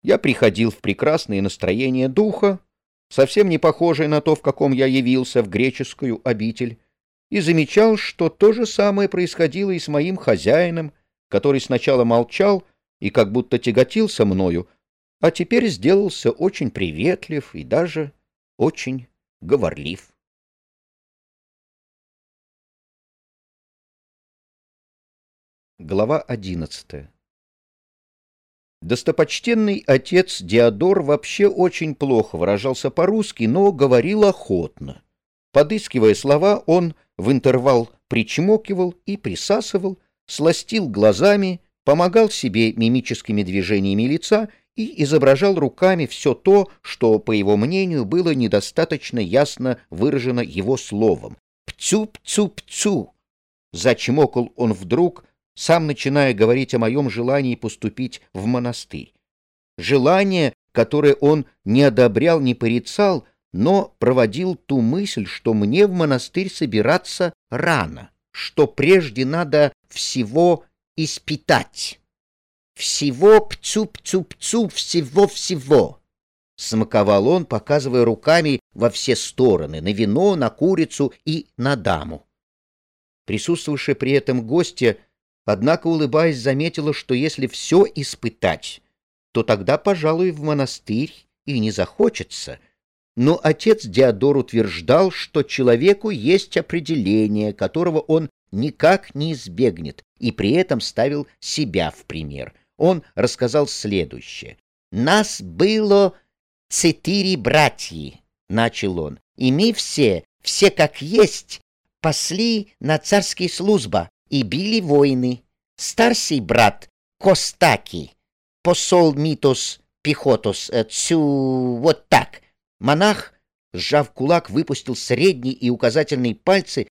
Я приходил в прекрасное настроение духа, совсем не похожее на то, в каком я явился в греческую обитель, и замечал, что то же самое происходило и с моим хозяином, который сначала молчал и как будто тяготился мною, а теперь сделался очень приветлив и даже очень говорлив. Глава одиннадцатая Достопочтенный отец Диодор вообще очень плохо выражался по-русски, но говорил охотно. Подыскивая слова, он в интервал причмокивал и присасывал, сластил глазами, помогал себе мимическими движениями лица и изображал руками все то, что, по его мнению, было недостаточно ясно выражено его словом. «Пцу-пцу-пцу!» Зачмокал он вдруг, сам начиная говорить о моем желании поступить в монастырь. Желание, которое он не одобрял, не порицал, но проводил ту мысль, что мне в монастырь собираться рано, что прежде надо всего испытать. Всего пцу-пцу-пцу, всего-всего. Смаковал он, показывая руками во все стороны, на вино, на курицу и на даму. Присутствовавшие при этом гостья Однако, улыбаясь, заметила, что если все испытать, то тогда, пожалуй, в монастырь и не захочется. Но отец Диодор утверждал, что человеку есть определение, которого он никак не избегнет, и при этом ставил себя в пример. Он рассказал следующее. «Нас было четыре братья», — начал он, — «и мы все, все как есть, пасли на царские служба, и били войны. Старший брат Костаки, посол Митос Пехотос, э, цю вот так. Монах, сжав кулак, выпустил средний и указательные пальцы,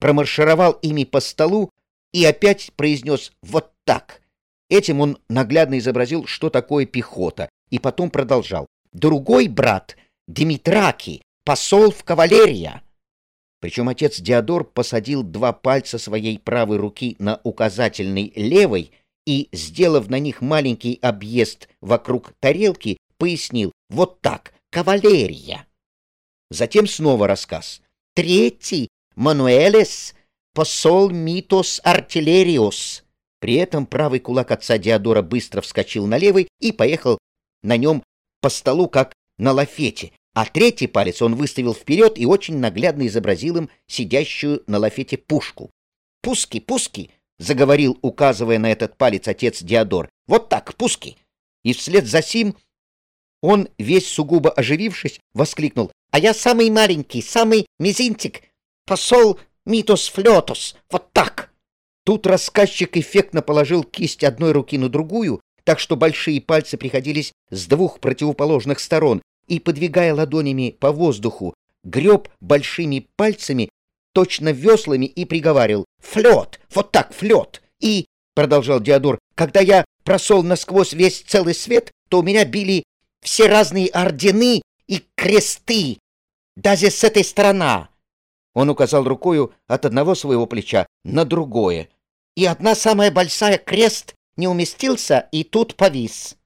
промаршировал ими по столу и опять произнес «вот так». Этим он наглядно изобразил, что такое пехота, и потом продолжал. Другой брат, Димитраки, посол в кавалерия. Причем отец Диодор посадил два пальца своей правой руки на указательной левой и, сделав на них маленький объезд вокруг тарелки, пояснил «Вот так, кавалерия». Затем снова рассказ. Третий — Мануэлес, посол Митос Артиллериос. При этом правый кулак отца Диодора быстро вскочил на левый и поехал на нем по столу, как на лафете, а третий палец он выставил вперед и очень наглядно изобразил им сидящую на лафете пушку. «Пуски, пуски!» — заговорил, указывая на этот палец отец Диодор. «Вот так, пуски!» И вслед за сим он, весь сугубо оживившись, воскликнул. «А я самый маленький, самый мизинтик, посол Митос Флетос, вот так!» Тут рассказчик эффектно положил кисть одной руки на другую, так что большие пальцы приходились с двух противоположных сторон, и, подвигая ладонями по воздуху, греб большими пальцами, точно веслами и приговаривал «Флет! Вот так, флет!» И, — продолжал Диодор, — когда я просол насквозь весь целый свет, то у меня били все разные ордены и кресты, даже с этой стороны. Он указал рукою от одного своего плеча на другое. И одна самая большая крест не уместился и тут повис.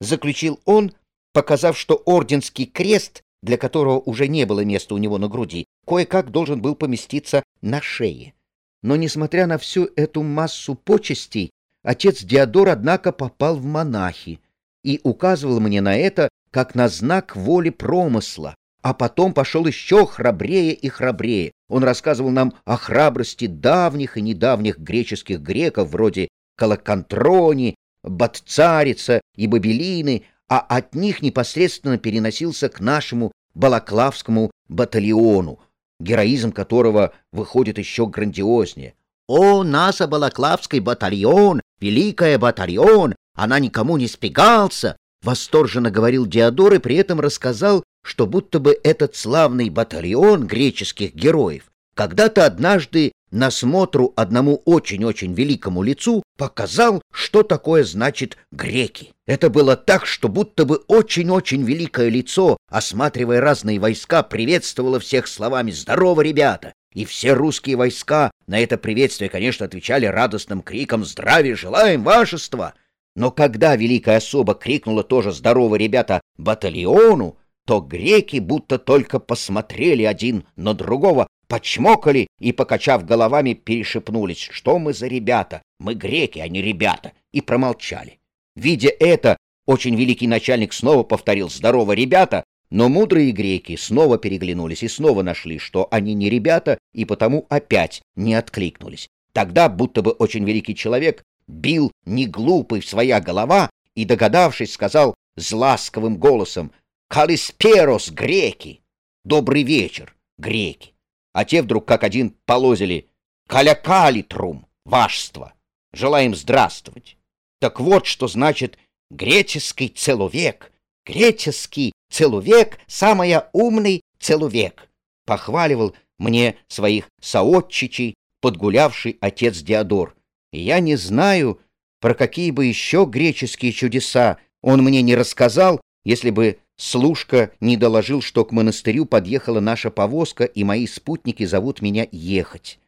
Заключил он, показав, что орденский крест, для которого уже не было места у него на груди, кое-как должен был поместиться на шее. Но, несмотря на всю эту массу почестей, отец Диодор, однако, попал в монахи и указывал мне на это как на знак воли промысла, а потом пошел еще храбрее и храбрее. Он рассказывал нам о храбрости давних и недавних греческих греков, вроде Калакантрони, Батцарица и Бабелины, а от них непосредственно переносился к нашему Балаклавскому батальону, героизм которого выходит еще грандиознее. «О, наша Балаклавский батальон, великая батальон, она никому не спегался!» — восторженно говорил Диодор и при этом рассказал, что будто бы этот славный батальон греческих героев когда-то однажды на смотру одному очень-очень великому лицу показал, что такое значит греки. Это было так, что будто бы очень-очень великое лицо, осматривая разные войска, приветствовало всех словами «Здорово, ребята!» И все русские войска на это приветствие, конечно, отвечали радостным криком «Здравия желаем, вашества!» Но когда великая особа крикнула тоже «Здорово, ребята!» батальону, то греки будто только посмотрели один на другого, почмокали и, покачав головами, перешепнулись, что мы за ребята, мы греки, а не ребята, и промолчали. Видя это, очень великий начальник снова повторил «Здорово, ребята!», но мудрые греки снова переглянулись и снова нашли, что они не ребята, и потому опять не откликнулись. Тогда, будто бы очень великий человек, бил не глупый в своя голова и, догадавшись, сказал с ласковым голосом «Калисперос, греки!» «Добрый вечер, греки!» А те вдруг как один полозили «Калякалитрум, вашество! Желаем здравствовать!» Так вот, что значит «греческий целовек», «греческий целовек, самая умный целовек», похваливал мне своих соотчичей подгулявший отец Диодор. Я не знаю, про какие бы еще греческие чудеса он мне не рассказал, если бы Слушка не доложил, что к монастырю подъехала наша повозка, и мои спутники зовут меня ехать.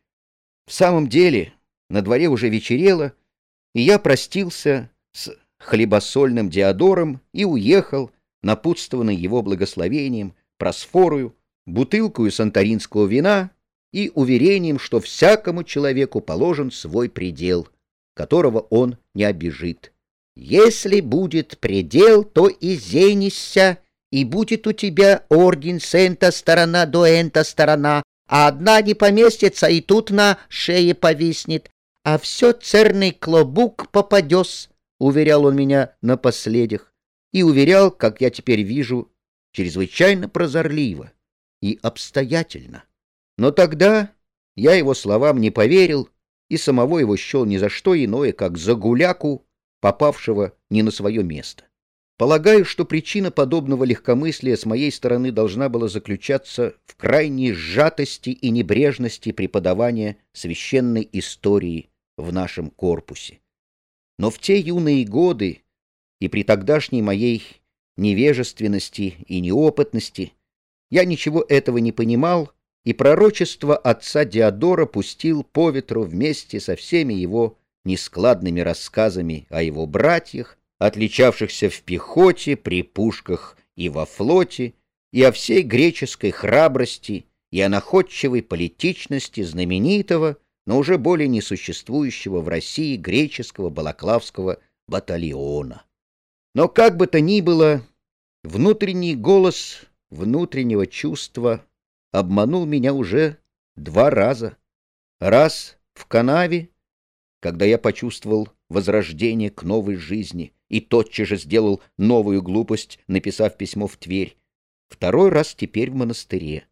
В самом деле, на дворе уже вечерело, и я простился с хлебосольным Диодором и уехал, напутствованный его благословением, просфорую, бутылкою санторинского вина и уверением, что всякому человеку положен свой предел, которого он не обижит. Если будет предел, то и зенися, и будет у тебя орден с энта сторона до энта сторона, а одна не поместится, и тут на шее повиснет, а все церный клобук попадес, — уверял он меня напоследях, и уверял, как я теперь вижу, чрезвычайно прозорливо и обстоятельно. Но тогда я его словам не поверил и самого его счел ни за что иное, как за гуляку, попавшего не на свое место. Полагаю, что причина подобного легкомыслия с моей стороны должна была заключаться в крайней сжатости и небрежности преподавания священной истории в нашем корпусе. Но в те юные годы и при тогдашней моей невежественности и неопытности я ничего этого не понимал, и пророчество отца Диодора пустил по ветру вместе со всеми его нескладными рассказами о его братьях, отличавшихся в пехоте, при пушках и во флоте, и о всей греческой храбрости, и о находчивой политичности знаменитого, но уже более несуществующего в России греческого балаклавского батальона. Но как бы то ни было, внутренний голос внутреннего чувства обманул меня уже два раза. Раз в канаве, когда я почувствовал возрождение к новой жизни и тотчас же сделал новую глупость, написав письмо в Тверь. Второй раз теперь в монастыре,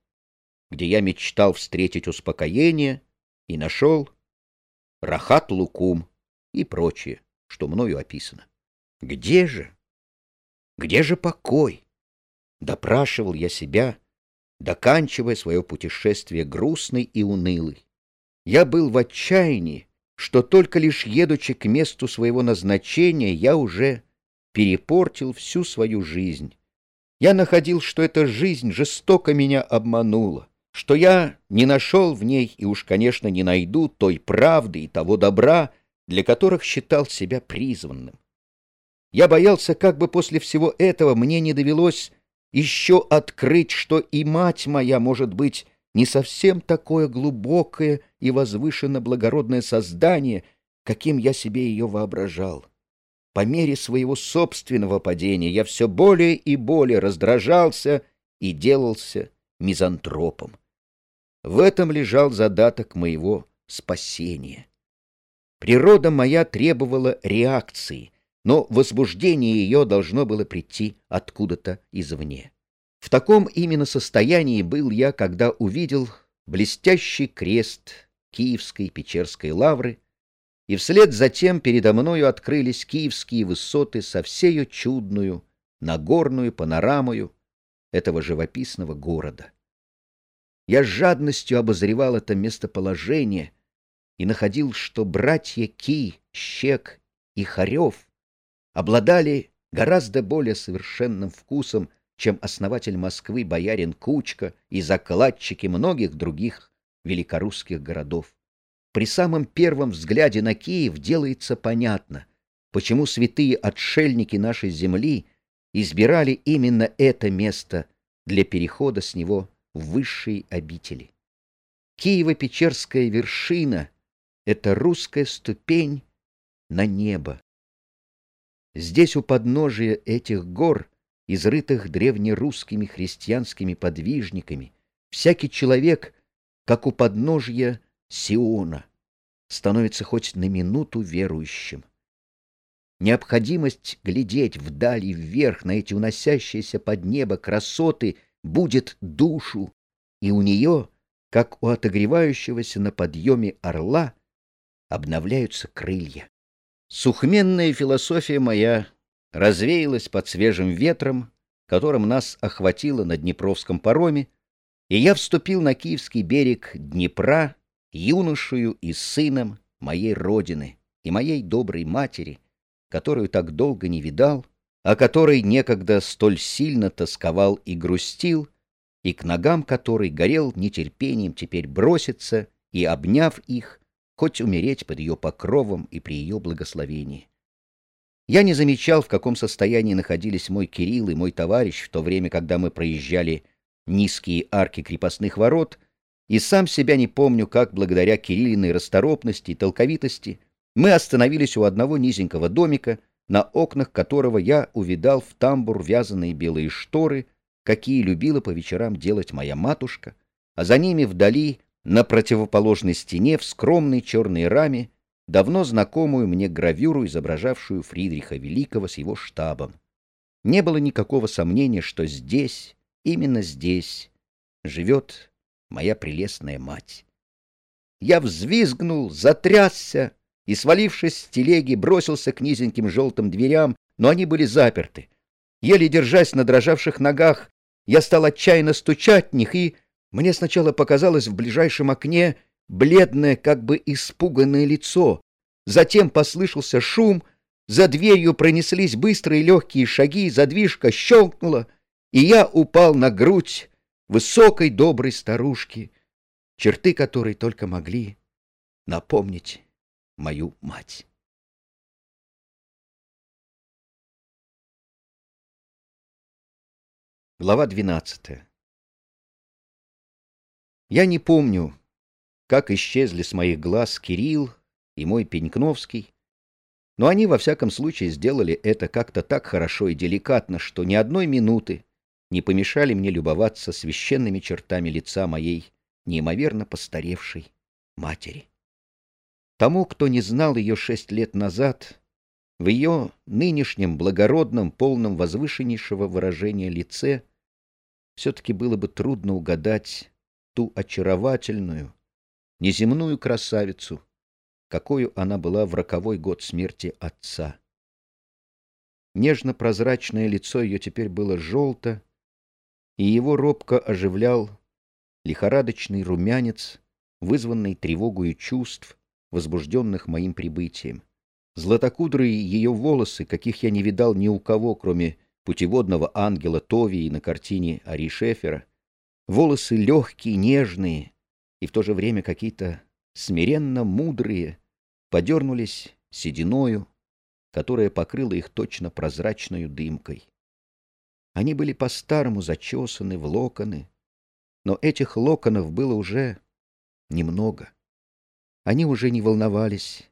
где я мечтал встретить успокоение и нашел Рахат Лукум и прочее, что мною описано. Где же? Где же покой? Допрашивал я себя, доканчивая свое путешествие грустный и унылый. Я был в отчаянии, что только лишь едучи к месту своего назначения, я уже перепортил всю свою жизнь. Я находил, что эта жизнь жестоко меня обманула, что я не нашел в ней и уж, конечно, не найду той правды и того добра, для которых считал себя призванным. Я боялся, как бы после всего этого мне не довелось еще открыть, что и мать моя, может быть, не совсем такое глубокое и возвышенно благородное создание, каким я себе ее воображал. По мере своего собственного падения я все более и более раздражался и делался мизантропом. В этом лежал задаток моего спасения. Природа моя требовала реакции, но возбуждение ее должно было прийти откуда-то извне. В таком именно состоянии был я, когда увидел блестящий крест Киевской Печерской лавры, и вслед за тем передо мною открылись киевские высоты со всею чудную, нагорную панорамою этого живописного города. Я с жадностью обозревал это местоположение и находил, что братья Ки, Щек и Харев обладали гораздо более совершенным вкусом, чем основатель Москвы боярин Кучка и закладчики многих других великорусских городов. При самом первом взгляде на Киев делается понятно, почему святые отшельники нашей земли избирали именно это место для перехода с него в высшие обители. Киево-Печерская вершина — это русская ступень на небо. Здесь у подножия этих гор, изрытых древнерусскими христианскими подвижниками, всякий человек, как у подножья Сиона, становится хоть на минуту верующим. Необходимость глядеть вдали вверх на эти уносящиеся под небо красоты будет душу, и у нее, как у отогревающегося на подъеме орла, обновляются крылья. Сухменная философия моя развеялась под свежим ветром, которым нас охватило на Днепровском пароме, и я вступил на Киевский берег Днепра юношею и сыном моей родины и моей доброй матери, которую так долго не видал, о которой некогда столь сильно тосковал и грустил, и к ногам которой горел нетерпением теперь броситься и, обняв их, хоть умереть под ее покровом и при ее благословении. Я не замечал, в каком состоянии находились мой Кирилл и мой товарищ в то время, когда мы проезжали низкие арки крепостных ворот, и сам себя не помню, как благодаря Кириллиной расторопности и толковитости мы остановились у одного низенького домика, на окнах которого я увидал в тамбур вязаные белые шторы, какие любила по вечерам делать моя матушка, а за ними вдали на противоположной стене в скромной черной раме давно знакомую мне гравюру, изображавшую Фридриха Великого с его штабом. Не было никакого сомнения, что здесь, именно здесь, живет моя прелестная мать. Я взвизгнул, затрясся и, свалившись с телеги, бросился к низеньким желтым дверям, но они были заперты. Еле держась на дрожавших ногах, я стал отчаянно стучать в них и мне сначала показалось в ближайшем окне бледное, как бы испуганное лицо. Затем послышался шум, за дверью пронеслись быстрые легкие шаги, задвижка щелкнула, и я упал на грудь высокой доброй старушки, черты которой только могли напомнить мою мать. Глава двенадцатая я не помню, как исчезли с моих глаз Кирилл и мой Пенькновский, но они во всяком случае сделали это как-то так хорошо и деликатно, что ни одной минуты не помешали мне любоваться священными чертами лица моей неимоверно постаревшей матери. Тому, кто не знал ее шесть лет назад, в ее нынешнем благородном, полном возвышеннейшего выражения лице все-таки было бы трудно угадать ту очаровательную, неземную красавицу, какую она была в роковой год смерти отца. Нежно-прозрачное лицо ее теперь было желто, и его робко оживлял лихорадочный румянец, вызванный тревогою чувств, возбужденных моим прибытием. Златокудрые ее волосы, каких я не видал ни у кого, кроме путеводного ангела Товии на картине Ари Шефера, волосы легкие, нежные и в то же время какие-то смиренно мудрые, подернулись сединою, которая покрыла их точно прозрачной дымкой. Они были по-старому зачесаны в локоны, но этих локонов было уже немного. Они уже не волновались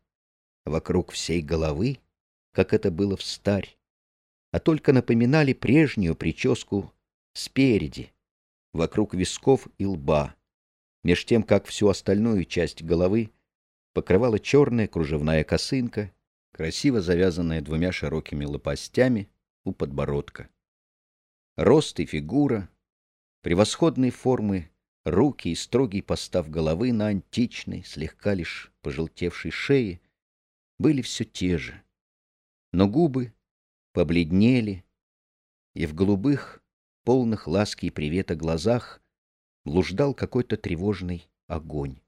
вокруг всей головы, как это было в старь, а только напоминали прежнюю прическу спереди, вокруг висков и лба, меж тем, как всю остальную часть головы покрывала черная кружевная косынка, красиво завязанная двумя широкими лопастями у подбородка. Рост и фигура, превосходной формы руки и строгий постав головы на античной, слегка лишь пожелтевшей шее были все те же. Но губы побледнели, и в голубых, полных ласки и привета глазах блуждал какой-то тревожный огонь.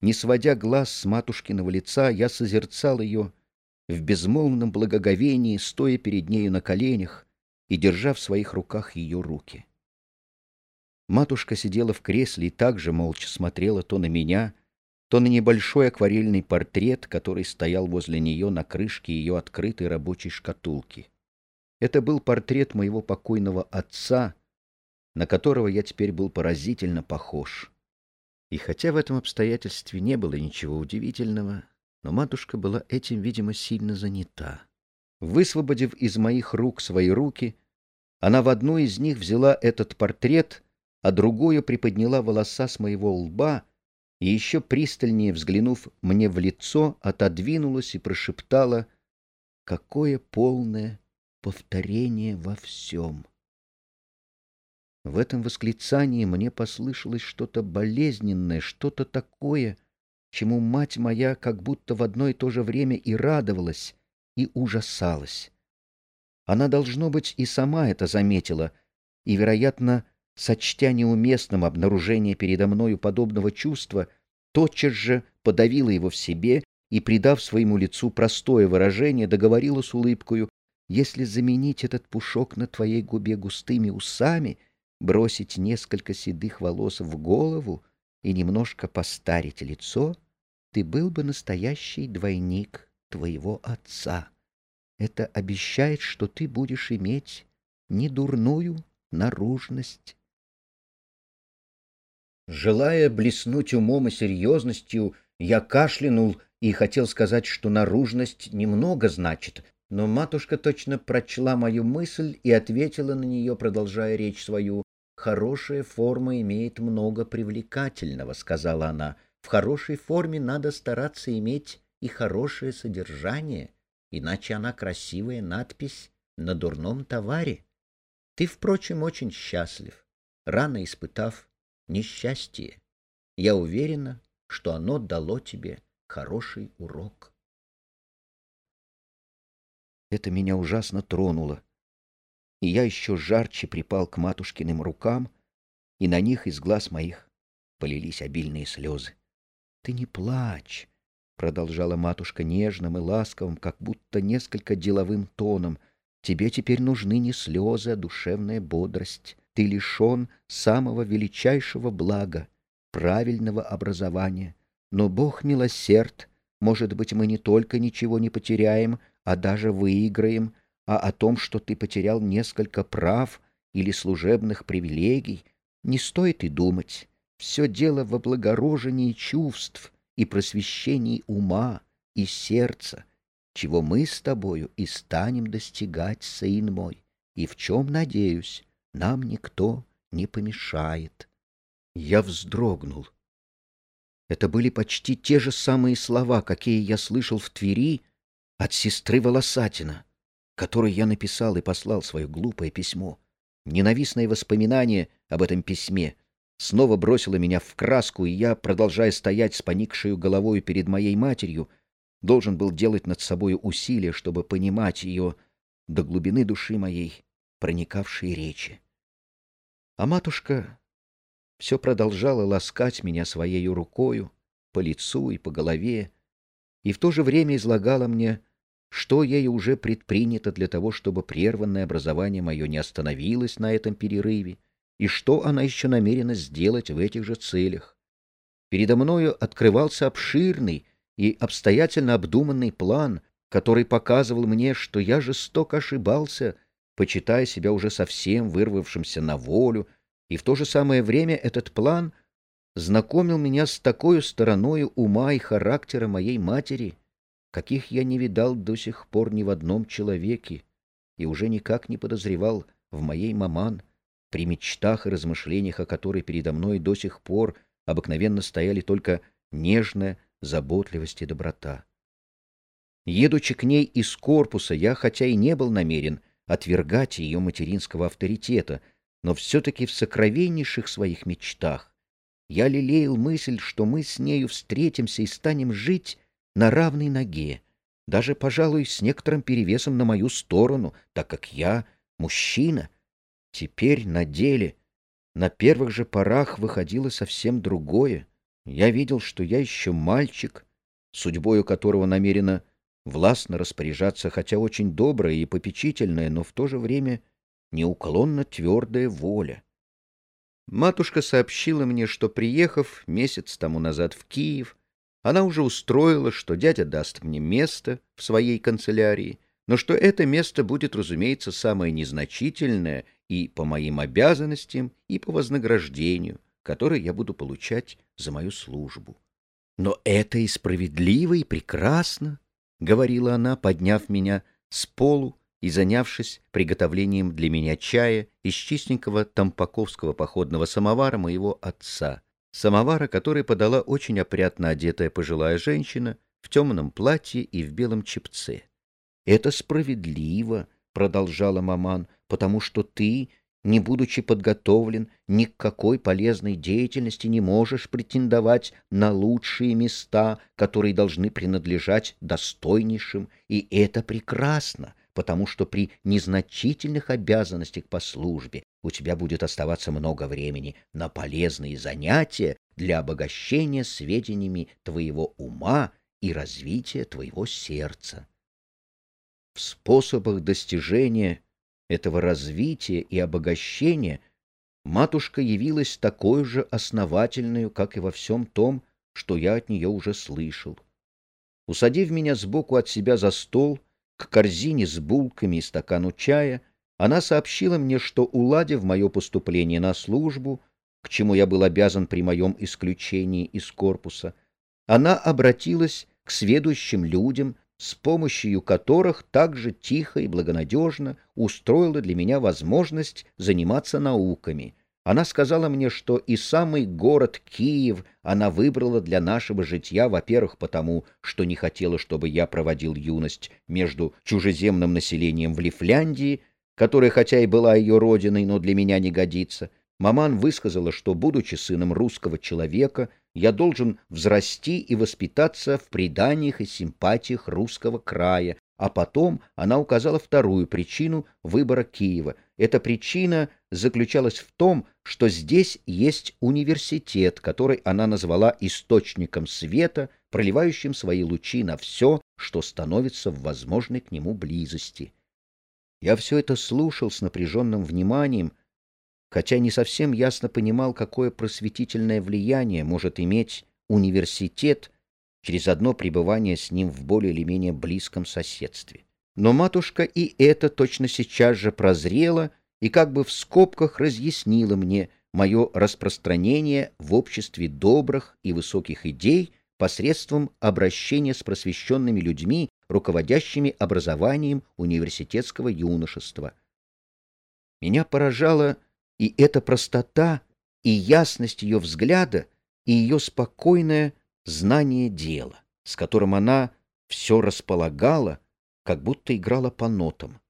Не сводя глаз с матушкиного лица, я созерцал ее в безмолвном благоговении, стоя перед нею на коленях и держа в своих руках ее руки. Матушка сидела в кресле и также молча смотрела то на меня, то на небольшой акварельный портрет, который стоял возле нее на крышке ее открытой рабочей шкатулки. Это был портрет моего покойного отца, на которого я теперь был поразительно похож. И хотя в этом обстоятельстве не было ничего удивительного, но матушка была этим, видимо, сильно занята. Высвободив из моих рук свои руки, она в одну из них взяла этот портрет — а другую приподняла волоса с моего лба и еще пристальнее взглянув мне в лицо, отодвинулась и прошептала «Какое полное повторение во всем!» В этом восклицании мне послышалось что-то болезненное, что-то такое, чему мать моя как будто в одно и то же время и радовалась, и ужасалась. Она, должно быть, и сама это заметила, и, вероятно, сочтя неуместным обнаружение передо мною подобного чувства, тотчас же подавила его в себе и, придав своему лицу простое выражение, договорила с улыбкою, «Если заменить этот пушок на твоей губе густыми усами, бросить несколько седых волос в голову и немножко постарить лицо, ты был бы настоящий двойник твоего отца. Это обещает, что ты будешь иметь недурную наружность. Желая блеснуть умом и серьезностью, я кашлянул и хотел сказать, что наружность немного значит, но матушка точно прочла мою мысль и ответила на нее, продолжая речь свою. «Хорошая форма имеет много привлекательного», — сказала она. «В хорошей форме надо стараться иметь и хорошее содержание, иначе она красивая надпись на дурном товаре. Ты, впрочем, очень счастлив, рано испытав несчастье. Я уверена, что оно дало тебе хороший урок. Это меня ужасно тронуло, и я еще жарче припал к матушкиным рукам, и на них из глаз моих полились обильные слезы. — Ты не плачь, — продолжала матушка нежным и ласковым, как будто несколько деловым тоном. — Тебе теперь нужны не слезы, а душевная бодрость ты лишен самого величайшего блага, правильного образования. Но Бог милосерд, может быть, мы не только ничего не потеряем, а даже выиграем, а о том, что ты потерял несколько прав или служебных привилегий, не стоит и думать. Все дело в облагорожении чувств и просвещении ума и сердца, чего мы с тобою и станем достигать, сын мой, и в чем, надеюсь, нам никто не помешает. Я вздрогнул. Это были почти те же самые слова, какие я слышал в Твери от сестры Волосатина, которой я написал и послал свое глупое письмо. Ненавистное воспоминание об этом письме снова бросило меня в краску, и я, продолжая стоять с поникшей головой перед моей матерью, должен был делать над собой усилия, чтобы понимать ее до глубины души моей проникавшие речи. А матушка все продолжала ласкать меня своею рукою по лицу и по голове, и в то же время излагала мне, что ей уже предпринято для того, чтобы прерванное образование мое не остановилось на этом перерыве, и что она еще намерена сделать в этих же целях. Передо мною открывался обширный и обстоятельно обдуманный план, который показывал мне, что я жестоко ошибался — почитая себя уже совсем вырвавшимся на волю, и в то же самое время этот план знакомил меня с такой стороной ума и характера моей матери, каких я не видал до сих пор ни в одном человеке, и уже никак не подозревал в моей маман, при мечтах и размышлениях о которой передо мной до сих пор обыкновенно стояли только нежная заботливость и доброта. Едучи к ней из корпуса, я, хотя и не был намерен отвергать ее материнского авторитета, но все-таки в сокровеннейших своих мечтах я лелеял мысль, что мы с нею встретимся и станем жить на равной ноге, даже, пожалуй, с некоторым перевесом на мою сторону, так как я мужчина. Теперь на деле, на первых же порах выходило совсем другое. Я видел, что я еще мальчик, судьбою которого намерено властно распоряжаться, хотя очень добрая и попечительная, но в то же время неуклонно твердая воля. Матушка сообщила мне, что, приехав месяц тому назад в Киев, она уже устроила, что дядя даст мне место в своей канцелярии, но что это место будет, разумеется, самое незначительное и по моим обязанностям, и по вознаграждению, которое я буду получать за мою службу. Но это и справедливо, и прекрасно, — говорила она, подняв меня с полу и занявшись приготовлением для меня чая из чистенького тампаковского походного самовара моего отца, самовара, который подала очень опрятно одетая пожилая женщина в темном платье и в белом чепце. «Это справедливо», — продолжала маман, — «потому что ты не будучи подготовлен ни к какой полезной деятельности, не можешь претендовать на лучшие места, которые должны принадлежать достойнейшим, и это прекрасно, потому что при незначительных обязанностях по службе у тебя будет оставаться много времени на полезные занятия для обогащения сведениями твоего ума и развития твоего сердца. В способах достижения этого развития и обогащения матушка явилась такой же основательной, как и во всем том, что я от нее уже слышал. Усадив меня сбоку от себя за стол, к корзине с булками и стакану чая, она сообщила мне, что, уладив мое поступление на службу, к чему я был обязан при моем исключении из корпуса, она обратилась к сведущим людям с помощью которых так же тихо и благонадежно устроила для меня возможность заниматься науками. Она сказала мне, что и самый город Киев она выбрала для нашего житья, во-первых, потому, что не хотела, чтобы я проводил юность между чужеземным населением в Лифляндии, которая хотя и была ее родиной, но для меня не годится, Маман высказала, что, будучи сыном русского человека, я должен взрасти и воспитаться в преданиях и симпатиях русского края, а потом она указала вторую причину выбора Киева. Эта причина заключалась в том, что здесь есть университет, который она назвала источником света, проливающим свои лучи на все, что становится в возможной к нему близости. Я все это слушал с напряженным вниманием, хотя не совсем ясно понимал, какое просветительное влияние может иметь университет через одно пребывание с ним в более или менее близком соседстве. Но матушка и это точно сейчас же прозрела и как бы в скобках разъяснила мне мое распространение в обществе добрых и высоких идей посредством обращения с просвещенными людьми, руководящими образованием университетского юношества. Меня поражало и эта простота, и ясность ее взгляда, и ее спокойное знание дела, с которым она все располагала, как будто играла по нотам.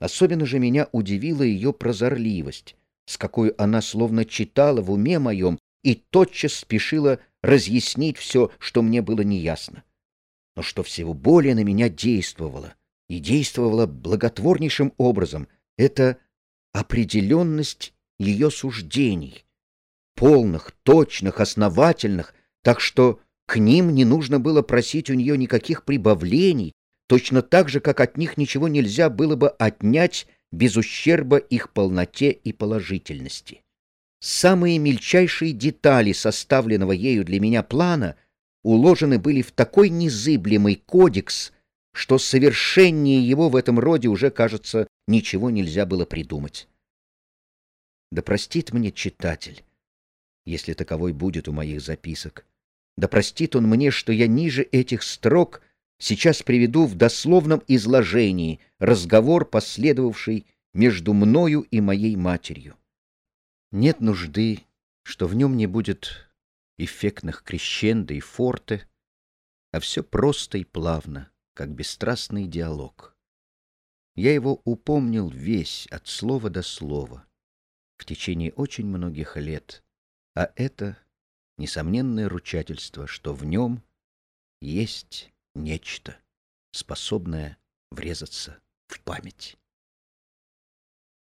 Особенно же меня удивила ее прозорливость, с какой она словно читала в уме моем и тотчас спешила разъяснить все, что мне было неясно. Но что всего более на меня действовало, и действовало благотворнейшим образом, это определенность ее суждений, полных, точных, основательных, так что к ним не нужно было просить у нее никаких прибавлений, точно так же, как от них ничего нельзя было бы отнять без ущерба их полноте и положительности. Самые мельчайшие детали составленного ею для меня плана уложены были в такой незыблемый кодекс, что совершеннее его в этом роде уже, кажется, ничего нельзя было придумать. Да простит мне читатель, если таковой будет у моих записок. Да простит он мне, что я ниже этих строк сейчас приведу в дословном изложении разговор, последовавший между мною и моей матерью. Нет нужды, что в нем не будет эффектных крещендо и форте, а все просто и плавно, как бесстрастный диалог. Я его упомнил весь от слова до слова в течение очень многих лет, а это несомненное ручательство, что в нем есть нечто, способное врезаться в память.